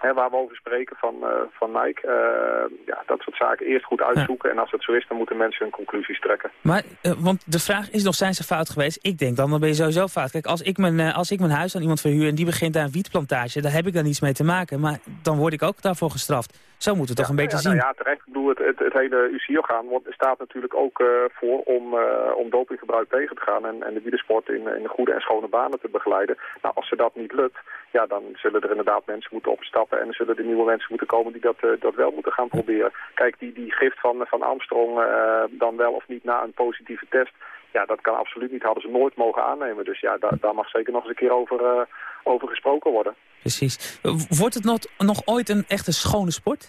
Hè, waar we over spreken van, uh, van Nike. Uh, ja, dat soort zaken eerst goed uitzoeken. Ja. En als het zo is, dan moeten mensen hun conclusies trekken. Maar, uh, want de vraag is nog, zijn ze fout geweest? Ik denk dan, dan ben je sowieso fout. Kijk, als ik mijn, als ik mijn huis aan iemand verhuur en die begint daar een wietplantage... daar heb ik dan iets mee te maken. Maar dan word ik ook daarvoor gestraft. Zo moet het ja, toch een beetje ja, zien? Nou ja, terecht. Ik bedoel, het, het, het hele UCI-orgaan staat natuurlijk ook voor om, om dopinggebruik tegen te gaan... en, en de wielersport in, in goede en schone banen te begeleiden. Nou, als ze dat niet lukt, ja, dan zullen er inderdaad mensen moeten opstappen... en zullen er nieuwe mensen moeten komen die dat, uh, dat wel moeten gaan proberen. Kijk, die, die gift van, van Armstrong, dan wel of niet na een positieve test... ja, dat kan absoluut niet, hadden ze nooit mogen aannemen. Dus ja, da daar mag zeker nog eens een keer over, uh, over gesproken worden. Precies. Wordt het nog, nog ooit een echte schone sport?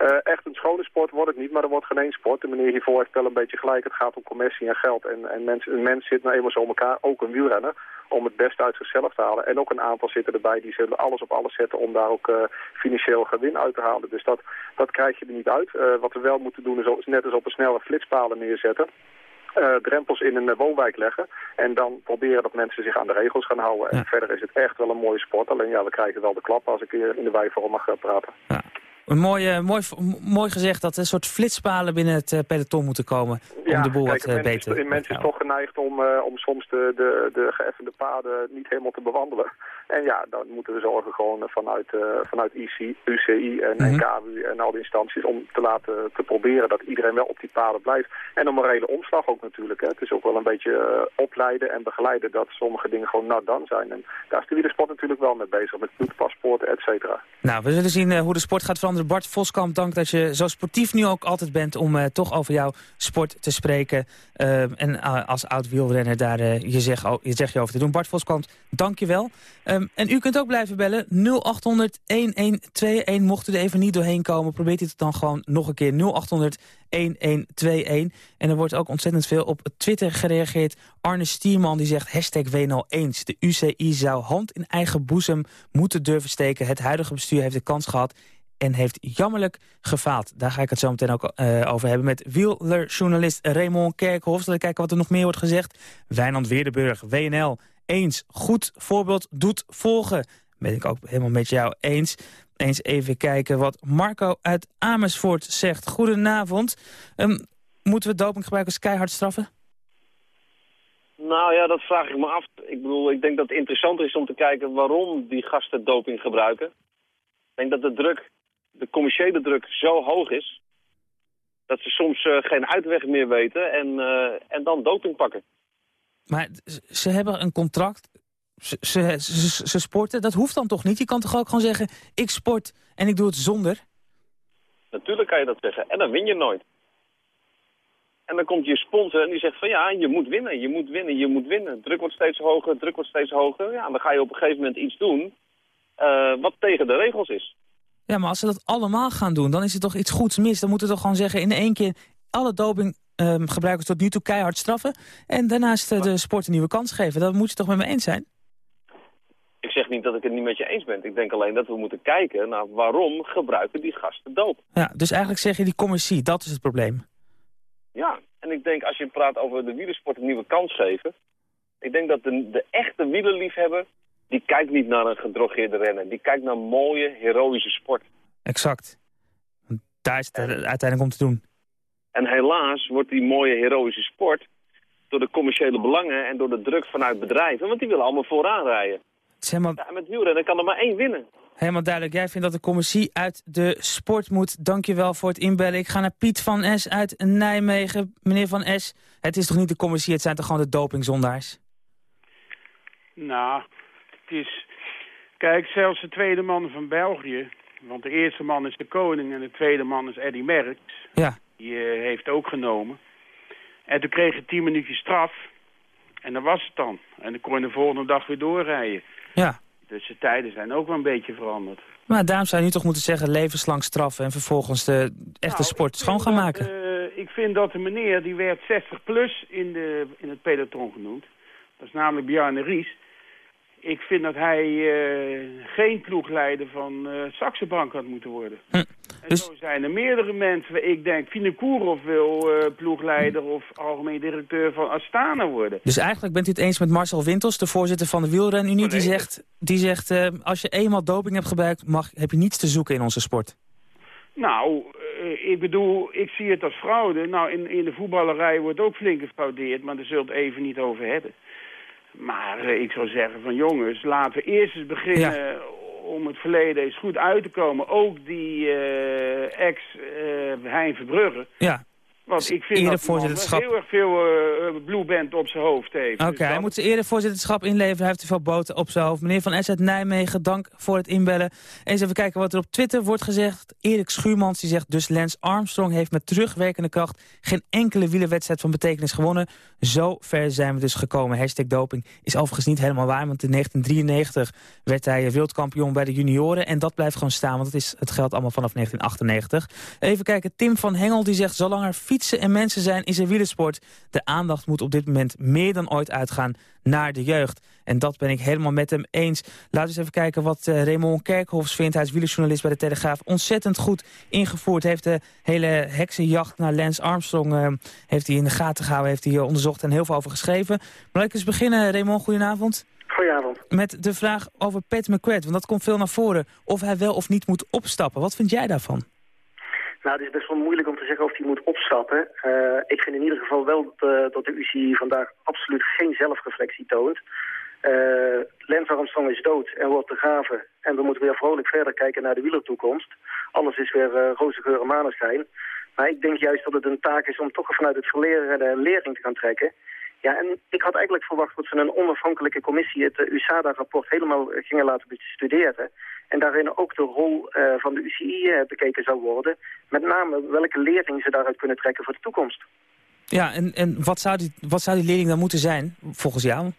Uh, echt een schone sport wordt het niet, maar er wordt geen één sport. De meneer hiervoor heeft wel een beetje gelijk. Het gaat om commercie en geld. En, en mens, een mens zit nou eenmaal zo elkaar, ook een wielrenner, om het beste uit zichzelf te halen. En ook een aantal zitten erbij die zullen alles op alles zetten om daar ook uh, financieel gewin uit te halen. Dus dat, dat krijg je er niet uit. Uh, wat we wel moeten doen is net als op een snelle flitspalen neerzetten. Uh, drempels in een uh, woonwijk leggen. En dan proberen dat mensen zich aan de regels gaan houden. En ja. verder is het echt wel een mooie sport. Alleen ja, we krijgen wel de klap als ik hier in de wijvorm mag uh, praten. Ja. Een mooi, mooi, mooi gezegd dat er een soort flitspalen binnen het peloton moeten komen om ja, de boel kijk, wat beter is, Mensen is toch geneigd om, uh, om soms de, de, de geëffende paden niet helemaal te bewandelen. En ja, dan moeten we zorgen gewoon vanuit, vanuit IC, UCI en, mm -hmm. en KWU en al die instanties om te laten te proberen dat iedereen wel op die paden blijft. En om een reële omslag ook natuurlijk. Hè. Het is ook wel een beetje opleiden en begeleiden dat sommige dingen gewoon not done zijn. En daar is de wielersport natuurlijk wel mee bezig, met bloedpaspoorten, et cetera. Nou, we zullen zien hoe de sport gaat veranderen. Bart Voskamp, dank dat je zo sportief nu ook altijd bent om uh, toch over jouw sport te spreken. Uh, en uh, als oud wielrenner daar je, zeg, oh, je zeg je over te doen. Bart Voskamp, dank je wel. Um, en u kunt ook blijven bellen 0800 1121. Mocht u er even niet doorheen komen, probeert u het dan gewoon nog een keer 0800 1121. En er wordt ook ontzettend veel op Twitter gereageerd. Arne Stierman die zegt hashtag eens. De UCI zou hand in eigen boezem moeten durven steken. Het huidige bestuur heeft de kans gehad en heeft jammerlijk gefaald. Daar ga ik het zo meteen ook uh, over hebben met wielerjournalist Raymond Kerkhoff. Zullen we kijken wat er nog meer wordt gezegd. Wijnand Weerdenburg, WNL, eens. Goed voorbeeld doet volgen. Ben ik ook helemaal met jou eens. Eens even kijken wat Marco uit Amersfoort zegt. Goedenavond. Um, moeten we dopinggebruikers keihard straffen? Nou ja, dat vraag ik me af. Ik bedoel, ik denk dat het interessant is om te kijken waarom die gasten doping gebruiken. Ik denk dat de druk de commerciële druk zo hoog is... dat ze soms uh, geen uitweg meer weten en, uh, en dan doping pakken. Maar ze hebben een contract, ze, ze, ze, ze, sporten, dat hoeft dan toch niet? Je kan toch ook gewoon zeggen, ik sport en ik doe het zonder? Natuurlijk kan je dat zeggen en dan win je nooit. En dan komt je sponsor en die zegt van ja, je moet winnen, je moet winnen, je moet winnen. Druk wordt steeds hoger, druk wordt steeds hoger. Ja, dan ga je op een gegeven moment iets doen uh, wat tegen de regels is. Ja, maar als ze dat allemaal gaan doen, dan is er toch iets goeds mis. Dan moeten we toch gewoon zeggen, in één keer alle dopinggebruikers um, tot nu toe keihard straffen. En daarnaast uh, de sport een nieuwe kans geven. Dat moet je toch met me eens zijn? Ik zeg niet dat ik het niet met je eens ben. Ik denk alleen dat we moeten kijken naar waarom gebruiken die gasten doop. Ja, dus eigenlijk zeg je die commercie, dat is het probleem. Ja, En ik denk, als je praat over de wielersport een nieuwe kans geven... ik denk dat de, de echte wielerliefhebber... die kijkt niet naar een gedrogeerde renner. Die kijkt naar mooie, heroïsche sport. Exact. Daar is het uiteindelijk om te doen. En helaas wordt die mooie, heroïsche sport... door de commerciële belangen en door de druk vanuit bedrijven... want die willen allemaal vooraan rijden. Helemaal... Ja, met wielrennen kan er maar één winnen. Helemaal duidelijk. Jij vindt dat de commissie uit de sport moet. Dank je wel voor het inbellen. Ik ga naar Piet van S uit Nijmegen. Meneer van S, het is toch niet de commissie, het zijn toch gewoon de dopingzondaars? Nou, het is... Kijk, zelfs de tweede man van België... want de eerste man is de koning en de tweede man is Eddy Merckx. Ja. Die uh, heeft ook genomen. En toen kreeg hij tien minuutjes straf. En dat was het dan. En dan kon je de volgende dag weer doorrijden. Ja. Dus de tijden zijn ook wel een beetje veranderd. Maar daarom zou je nu toch moeten zeggen levenslang straffen... en vervolgens de echte nou, sport schoon gaan maken. Uh, ik vind dat de meneer, die werd 60 plus in, de, in het peloton genoemd. Dat is namelijk Bjarne Ries. Ik vind dat hij uh, geen ploegleider van uh, Saxenbank had moeten worden. Hm. En dus... zo zijn er meerdere mensen. Ik denk, Vinokourov wil uh, ploegleider of algemeen directeur van Astana worden. Dus eigenlijk bent u het eens met Marcel Wintels, de voorzitter van de wielrenunie. Die zegt, die zegt uh, als je eenmaal doping hebt gebruikt, mag, heb je niets te zoeken in onze sport. Nou, ik bedoel, ik zie het als fraude. Nou, in, in de voetballerij wordt ook flink gefraudeerd, maar daar zult het even niet over hebben. Maar ik zou zeggen van jongens, laten we eerst eens beginnen... Ja om het verleden eens goed uit te komen. Ook die uh, ex uh, Hein Verbrugge. Ja. Want ik vind dat hij heel erg veel uh, bloedband op zijn hoofd heeft. Oké, okay, dus hij moet zijn erevoorzitterschap inleveren. Hij heeft te veel boten op zijn hoofd. Meneer Van S uit Nijmegen, dank voor het inbellen. Eens even kijken wat er op Twitter wordt gezegd. Erik Schuurmans die zegt dus Lance Armstrong heeft met terugwerkende kracht... geen enkele wielerwedstrijd van betekenis gewonnen. Zo ver zijn we dus gekomen. Hashtag doping is overigens niet helemaal waar. Want in 1993 werd hij wereldkampioen bij de junioren. En dat blijft gewoon staan, want het, is, het geldt allemaal vanaf 1998. Even kijken, Tim van Hengel die zegt... zolang er fietsen en mensen zijn is er wielersport. De aandacht moet op dit moment meer dan ooit uitgaan naar de jeugd. En dat ben ik helemaal met hem eens. Laten we eens even kijken wat uh, Raymond Kerkhoffs vindt. Hij is wielerjournalist bij de Telegraaf. Ontzettend goed ingevoerd. Heeft de hele heksenjacht naar Lance Armstrong uh, heeft hij in de gaten gehouden. Heeft hij uh, onderzocht en heel veel over geschreven. Maar laat ik eens beginnen, Raymond. Goedenavond. Goedenavond. Met de vraag over Pat McQuaid. Want dat komt veel naar voren. Of hij wel of niet moet opstappen. Wat vind jij daarvan? Nou, het is best wel moeilijk om te zeggen of hij moet opstappen. Uh, ik vind in ieder geval wel dat, uh, dat de UCI vandaag absoluut geen zelfreflectie toont. Uh, Lance Armstrong is dood en wordt begraven. En we moeten weer vrolijk verder kijken naar de wielertoekomst. Alles is weer roze geur en maneschijn. Maar ik denk juist dat het een taak is om toch vanuit het verleden een lering te gaan trekken. Ja, en ik had eigenlijk verwacht dat ze een onafhankelijke commissie het USADA-rapport helemaal gingen laten bestuderen. En daarin ook de rol uh, van de UCI uh, bekeken zou worden. Met name welke lering ze daaruit kunnen trekken voor de toekomst. Ja, en, en wat, zou die, wat zou die lering dan moeten zijn, volgens jou?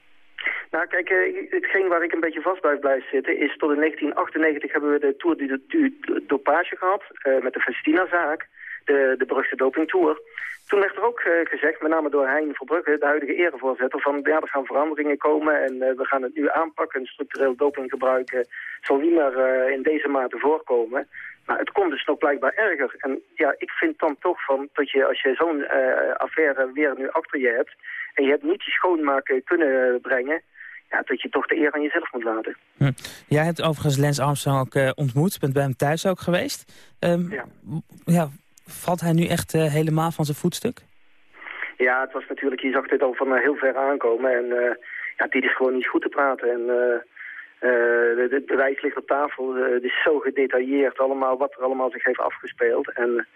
Nou, kijk, uh, hetgeen waar ik een beetje vast bij blijf zitten... is tot in 1998 hebben we de Tour du, du, du Dopage gehad... met de Festina-zaak, de, de beruchte dopingtour... Toen werd er ook uh, gezegd, met name door Hein Verbrugge, de huidige erevoorzitter, van ja, er gaan veranderingen komen en uh, we gaan het nu aanpakken. Structureel dopinggebruik uh, zal niet meer in deze mate voorkomen. Maar het komt dus nog blijkbaar erger. En ja, ik vind dan toch van dat je, als je zo'n affaire weer nu achter je hebt, en je hebt niet schoonmaken kunnen brengen, ja, dat je toch de eer aan jezelf moet laten. Hm. Jij hebt overigens Lens Armstrong ook ontmoet, bent bij hem thuis ook geweest. Um, ja. ja valt hij nu echt uh, helemaal van zijn voetstuk? Ja, het was natuurlijk, je zag dit al van uh, heel ver aankomen. En uh, ja, dit is gewoon niet goed te praten. En het bewijs ligt op tafel. het is zo gedetailleerd allemaal wat er allemaal zich heeft afgespeeld. En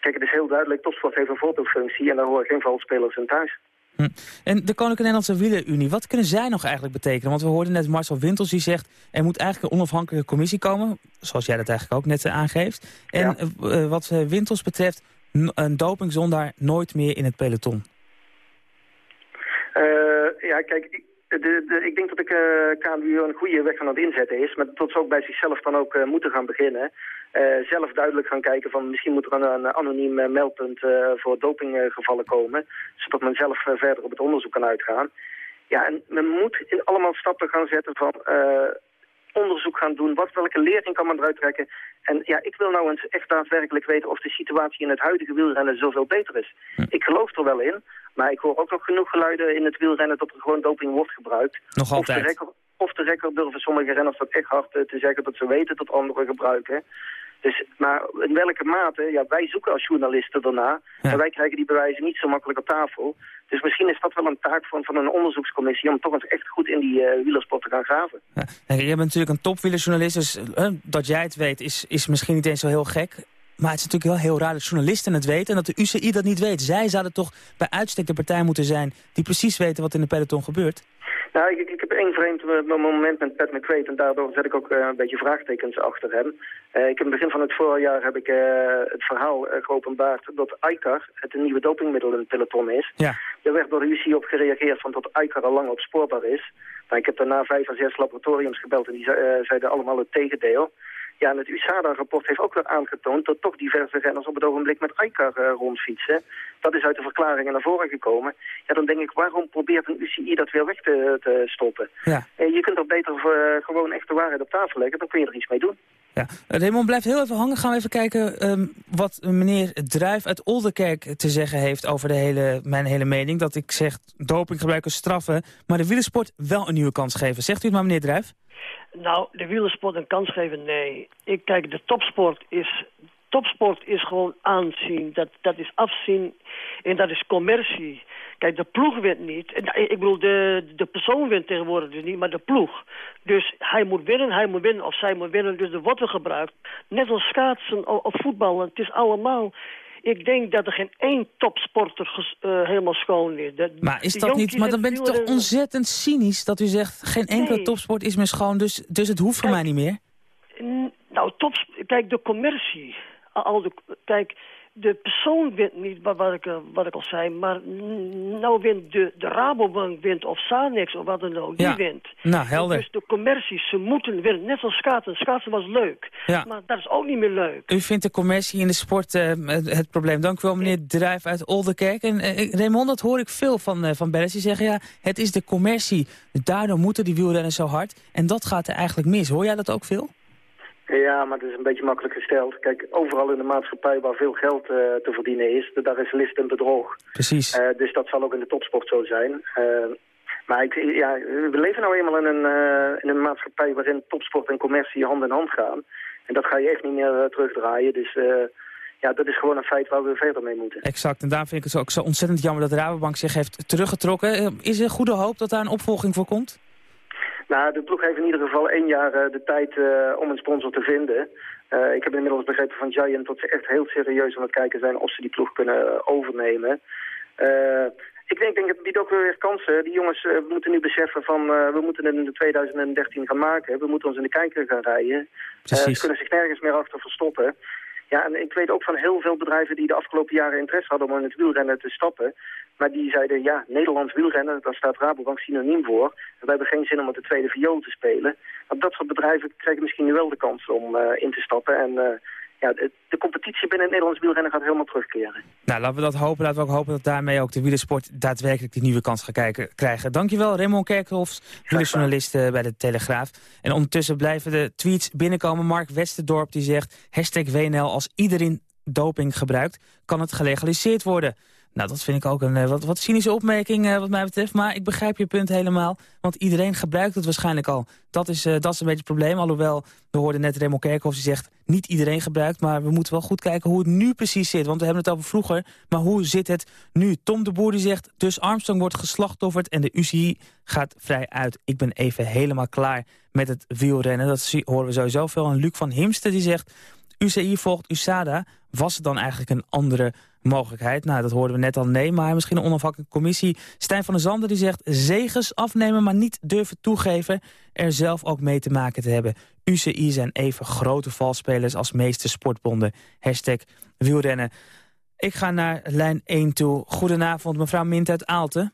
kijk, het is heel duidelijk, topsport heeft een voorbeeldfunctie. En daar horen geen valspelers in thuis. Hm. En de Koninklijke Nederlandse Wielerunie, wat kunnen zij nog eigenlijk betekenen? Want we hoorden net Marcel Wintels die zegt... er moet eigenlijk een onafhankelijke commissie komen... zoals jij dat eigenlijk ook net aangeeft. En ja. uh, wat Wintels betreft, een dopingzondaar nooit meer in het peloton. Uh, ja, kijk, ik, de, de, ik denk dat de uh, KNWU een goede weg aan het inzetten is. Maar dat ze ook bij zichzelf dan ook uh, moeten gaan beginnen. Uh, zelf duidelijk gaan kijken van misschien moet er een, een anoniem uh, meldpunt uh, voor dopinggevallen komen. Zodat men zelf verder op het onderzoek kan uitgaan. Ja, en men moet in allemaal stappen gaan zetten van onderzoek gaan doen. Wat, welke lering kan men eruit trekken? En ja, ik wil nou eens echt daadwerkelijk weten of de situatie in het huidige wielrennen zoveel beter is. Ik geloof er wel in, maar ik hoor ook nog genoeg geluiden in het wielrennen dat er gewoon doping wordt gebruikt. Nog altijd. Of de record, of de record durven sommige renners dat echt hard te zeggen dat ze weten dat anderen gebruiken. Dus, maar in welke mate, ja, wij zoeken als journalisten daarna. En wij krijgen die bewijzen niet zo makkelijk op tafel. Dus misschien is dat wel een taak van, van een onderzoekscommissie... om toch eens echt goed in die uh, wielersport te gaan graven. Ja. je bent natuurlijk een topwielerjournalist, dus uh, dat jij het weet is, is misschien niet eens zo heel gek. Maar het is natuurlijk wel heel raar dat journalisten het weten... en dat de UCI dat niet weet. Zij zouden toch bij uitstek de partij moeten zijn... die precies weten wat in de peloton gebeurt? Nou, ik, ik heb één vreemd moment met Pat McQuaid en daardoor zet ik ook uh, een beetje vraagtekens achter hem. Uh, ik heb in het begin van het voorjaar heb ik uh, het verhaal geopenbaard dat ICAR het een nieuwe dopingmiddel in het peloton is. Ja. Er werd door de UCI op gereageerd van dat ICAR al lang opspoorbaar is. Maar ik heb daarna vijf à zes laboratoriums gebeld en die zeiden allemaal het tegendeel. Ja, en het USADA-rapport heeft ook weer aangetoond dat toch diverse renners op het ogenblik met ICAR uh, rondfietsen. Dat is uit de verklaringen naar voren gekomen. Ja, dan denk ik, waarom probeert een UCI dat weer weg te, te stoppen? Ja. Uh, je kunt er beter uh, gewoon echt de waarheid op tafel leggen, dan kun je er iets mee doen. Ja. Raymond blijft heel even hangen. Gaan we even kijken um, wat meneer Druif uit Olderkerk te zeggen heeft over de hele, mijn hele mening. Dat ik zeg dopinggebruikers straffen, maar de wielersport wel een nieuwe kans geven. Zegt u het maar, meneer Druif? Nou, de wielersport een kans geven, nee. Ik, kijk, de topsport is, topsport is gewoon aanzien. Dat, dat is afzien en dat is commercie. Kijk, de ploeg wint niet. Ik bedoel, de, de persoon wint tegenwoordig dus niet, maar de ploeg. Dus hij moet winnen, hij moet winnen of zij moet winnen. Dus er wordt gebruikt. Net als schaatsen of, of voetballen. Het is allemaal... Ik denk dat er geen één topsporter uh, helemaal schoon is. Dat, maar is dat niet... Maar dan bent u toch ontzettend cynisch dat u zegt... geen enkele nee. topsport is meer schoon, dus, dus het hoeft voor kijk, mij niet meer? Nou, top, kijk, de commercie. Al de, kijk, de persoon wint niet, wat ik, wat ik al zei, maar nou wint de, de Rabobank wint of Sanex of wat dan ook, die ja. wint. Nou, helder. Dus de commercies, ze moeten winnen, net als schaatsen. Schaatsen was leuk, ja. maar dat is ook niet meer leuk. U vindt de commercie in de sport uh, het probleem. Dank u wel, meneer Drijf uit Oldenkerk. En uh, Raymond, dat hoor ik veel van, uh, van. Die zeggen, ja, het is de commercie. Daardoor moeten die wielrenners zo hard. En dat gaat er eigenlijk mis. Hoor jij dat ook veel? Ja, maar het is een beetje makkelijk gesteld. Kijk, overal in de maatschappij waar veel geld uh, te verdienen is, daar is list en bedrog. Precies. Uh, dus dat zal ook in de topsport zo zijn. Uh, maar ik, ja, we leven nou eenmaal in een, in een maatschappij waarin topsport en commercie hand in hand gaan. En dat ga je echt niet meer terugdraaien. Dus ja, dat is gewoon een feit waar we verder mee moeten. Exact. En daar vind ik het ook zo ontzettend jammer dat de Rabobank zich heeft teruggetrokken. Is er goede hoop dat daar een opvolging voor komt? Nou, de ploeg heeft in ieder geval één jaar uh, de tijd uh, om een sponsor te vinden. Uh, ik heb inmiddels begrepen van Giant dat ze echt heel serieus aan het kijken zijn of ze die ploeg kunnen overnemen. ik denk, denk, het biedt ook weer kansen. Die jongens moeten nu beseffen van we moeten het in 2013 gaan maken. We moeten ons in de kijker gaan rijden. ze kunnen zich nergens meer achter verstoppen. Ja, en ik weet ook van heel veel bedrijven die de afgelopen jaren interesse hadden om in het wielrennen te stappen. Maar die zeiden, ja, Nederlands wielrennen, daar staat Rabobank synoniem voor. En wij hebben geen zin om met de tweede viool te spelen. Maar dat soort bedrijven krijgen misschien nu wel de kans om uh, in te stappen. En uh, ja, de, de, competitie binnen het Nederlands wielrennen gaat helemaal terugkeren. Nou, laten we dat hopen. Laten we ook hopen dat daarmee ook de wielersport daadwerkelijk die nieuwe kans gaat kijken, krijgen. Dankjewel, Raymond Kerkhoffs, wielerjournalist uh, bij de Telegraaf. En ondertussen blijven de tweets binnenkomen. Mark Westerdorp die zegt, hashtag WNL, als iedereen doping gebruikt, kan het gelegaliseerd worden. Nou, dat vind ik ook een uh, wat, wat cynische opmerking uh, wat mij betreft. Maar ik begrijp je punt helemaal. Want iedereen gebruikt het waarschijnlijk al. Dat is, uh, dat is een beetje het probleem. Alhoewel, we hoorden net Raymond Kerkhoff die zegt... niet iedereen gebruikt, maar we moeten wel goed kijken hoe het nu precies zit. Want we hebben het over vroeger. Maar hoe zit het nu? Tom de Boer die zegt... dus Armstrong wordt geslachtofferd en de UCI gaat vrij uit. Ik ben even helemaal klaar met het wielrennen. Dat horen we sowieso veel. En Luc van Himsten die zegt... UCI volgt USADA. Was het dan eigenlijk een andere mogelijkheid? Nou, dat hoorden we net al. Nee, maar misschien een onafhankelijke commissie. Stijn van der Zanden die zegt zegens afnemen, maar niet durven toegeven. Er zelf ook mee te maken te hebben. UCI zijn even grote valspelers als meeste sportbonden. Hashtag wielrennen. Ik ga naar lijn 1 toe. Goedenavond, mevrouw Mint uit Aalten.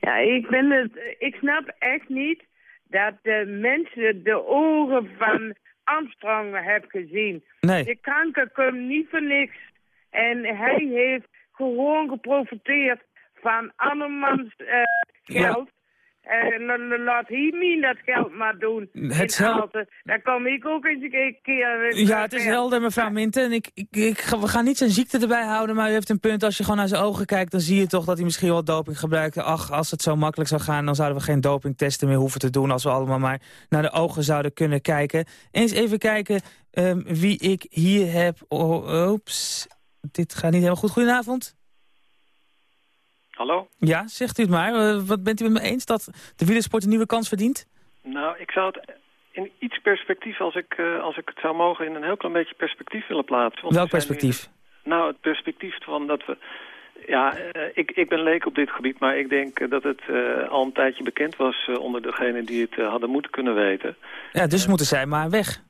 Ja, ik, ben het, ik snap echt niet dat de mensen de ogen van Armstrong hebben gezien. Nee. De kanker komt niet voor niks. En hij heeft gewoon geprofiteerd van andermans uh, geld. En dan laat hij me dat geld maar doen. Het is hel- Dan kom ik ook eens een keer... Ja, het is helder, mevrouw Minten. Ik, ik, ik, we gaan niet zijn ziekte erbij houden, maar u heeft een punt. Als je gewoon naar zijn ogen kijkt, dan zie je toch dat hij misschien wel doping gebruikte. Ach, als het zo makkelijk zou gaan, dan zouden we geen dopingtesten meer hoeven te doen... als we allemaal maar naar de ogen zouden kunnen kijken. Eens even kijken ehm, wie ik hier heb. Oh, oeps, dit gaat niet helemaal goed. Goedenavond. Hallo? Ja, zegt u het maar. Eh, wat bent u met me eens dat de wielersport een nieuwe kans verdient? Nou, ik zou het in iets perspectief, als ik, eh, als ik het zou mogen, in een heel klein beetje perspectief willen plaatsen. Want Welk nu perspectief? nou, het perspectief van dat we... Ja, eh, ik, ik ben leek op dit gebied, maar ik denk dat het al een tijdje bekend was onder degenen die het hadden moeten kunnen weten. Ja, dus moeten zij maar weg.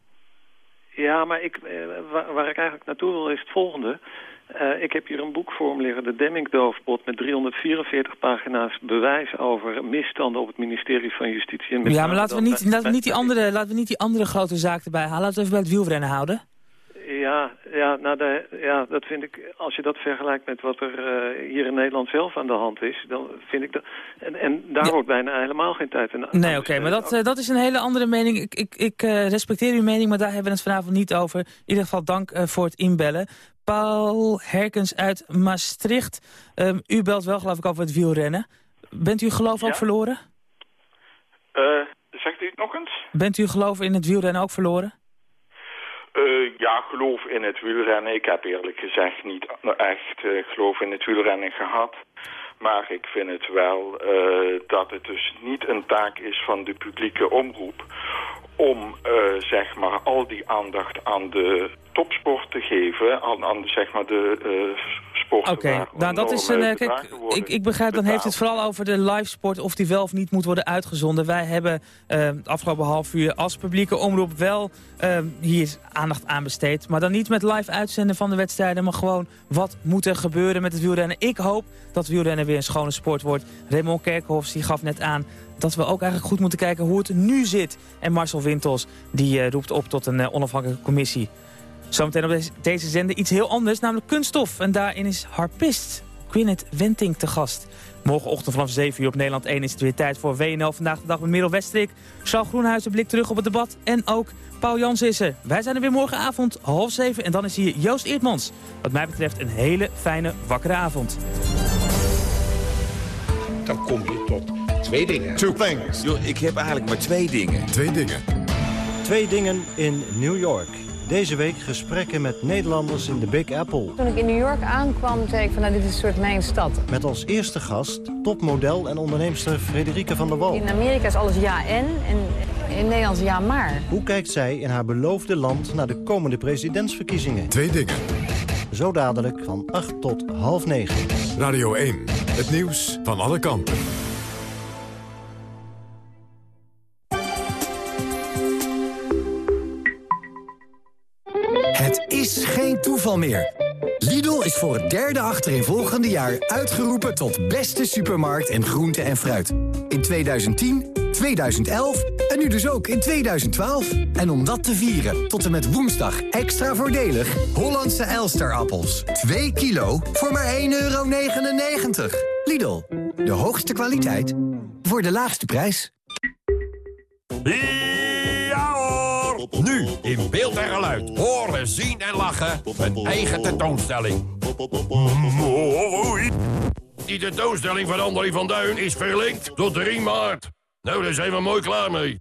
Ja, maar ik, eh, waar, waar ik eigenlijk naartoe wil is het volgende. Eh, ik heb hier een boek voor me liggen, de Demming-doofpot... met 344 pagina's bewijs over misstanden op het ministerie van Justitie. En Ja, maar laten we, niet, bij- laten, we niet die andere, laten we niet die andere grote zaak erbij halen. Laten we even bij het wielrennen houden. Ja, ja, nou de, ja, dat vind ik, als je dat vergelijkt met wat er eh, hier in Nederland zelf aan de hand is, dan vind ik dat, en, en daar wordt bijna helemaal geen tijd in. Nee, oké, maar dat, eh, dat is een hele andere mening. Ik, ik, ik eh, respecteer uw mening, maar daar hebben we het vanavond niet over. In ieder geval dank eh, voor het inbellen. Paul Herkens uit Maastricht. Ehm, u belt wel geloof ik over het wielrennen. Bent u uw geloof ook Ja. verloren? Eh, zegt u het nog eens? Bent u uw geloof in het wielrennen ook verloren? Eh, ja, geloof in het wielrennen. Ik heb eerlijk gezegd niet echt eh, geloof in het wielrennen gehad. Maar ik vind het wel eh, dat het dus niet een taak is van de publieke omroep... om eh, zeg maar al die aandacht aan de topsport te geven... aan, aan zeg maar de eh sporten Oké, waar nou dat is een. eh, kijk, ik, ik begrijp, dan heeft het vooral over de livesport of die wel of niet moet worden uitgezonden. Wij hebben het afgelopen half uur als publieke omroep wel hier aandacht aan besteed. Maar dan niet met live uitzenden van de wedstrijden, maar gewoon wat moet er gebeuren met het wielrennen. Ik hoop dat wielrennen weer een schone sport wordt. Raymond Kerkhoffs die gaf net aan dat we ook eigenlijk goed moeten kijken hoe het nu zit. En Marcel Wintels die eh, roept op tot een eh, onafhankelijke commissie. Zometeen op deze, deze zender iets heel anders, namelijk kunststof. En daarin is harpist Gwyneth Wenting te gast. Morgenochtend vanaf 7 uur op Nederland 1 is het weer tijd voor WNL Vandaag de Dag met Merel Westrik. Charles Groenhuizen blik terug op het debat. En ook Paul Jans is er. Wij zijn er weer morgenavond half 7 en dan is hier Joost Eertmans. Wat mij betreft een hele fijne wakkere avond. Dan kom je tot twee dingen. Two things. ik heb eigenlijk maar twee dingen. Twee dingen. Twee dingen in New York. Deze week gesprekken met Nederlanders in de Big Apple. Toen ik in New York aankwam, zei ik van nou, dit is een soort mijn stad. Met als eerste gast topmodel en onderneemster Frederike van der Wal. In Amerika is alles ja en, en in Nederland is ja maar. Hoe kijkt zij in haar beloofde land naar de komende presidentsverkiezingen? Twee dingen. Zo dadelijk van 8 tot half 9. Radio 1. Het nieuws van alle kanten. Geen toeval meer. Lidl is voor het derde achtereenvolgende jaar uitgeroepen tot beste supermarkt en groente en fruit. In 2010, 2011 en nu dus ook in 2012. En om dat te vieren, tot en met woensdag extra voordelig... Hollandse Elsterappels. 2 kilo voor maar 1,99 euro. Lidl, de hoogste kwaliteit voor de laagste prijs. Nu in beeld en geluid. Horen, zien en lachen. Een eigen tentoonstelling. Mooi. Die tentoonstelling van André van Duin is verlinkt tot 3 maart. Nou, daar zijn we mooi klaar mee.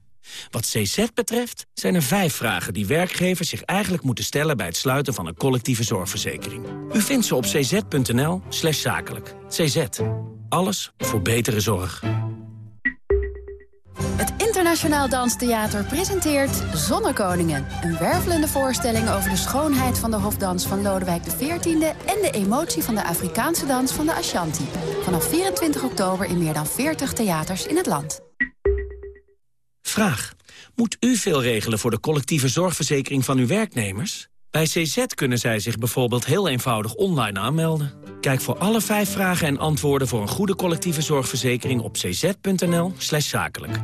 Wat CZ betreft zijn er vijf vragen die werkgevers zich eigenlijk moeten stellen... bij het sluiten van een collectieve zorgverzekering. U vindt ze op cz.nl slash zakelijk. CZ. Alles voor betere zorg. Het Internationaal Danstheater presenteert Zonnekoningen. Een wervelende voorstelling over de schoonheid van de hofdans van Lodewijk XIV... en de emotie van de Afrikaanse dans van de Ashanti. Vanaf 24 oktober in meer dan 40 theaters in het land. Vraag. Moet u veel regelen voor de collectieve zorgverzekering van uw werknemers? Bij CZ kunnen zij zich bijvoorbeeld heel eenvoudig online aanmelden. Kijk voor alle vijf vragen en antwoorden voor een goede collectieve zorgverzekering op cz.nl zakelijk.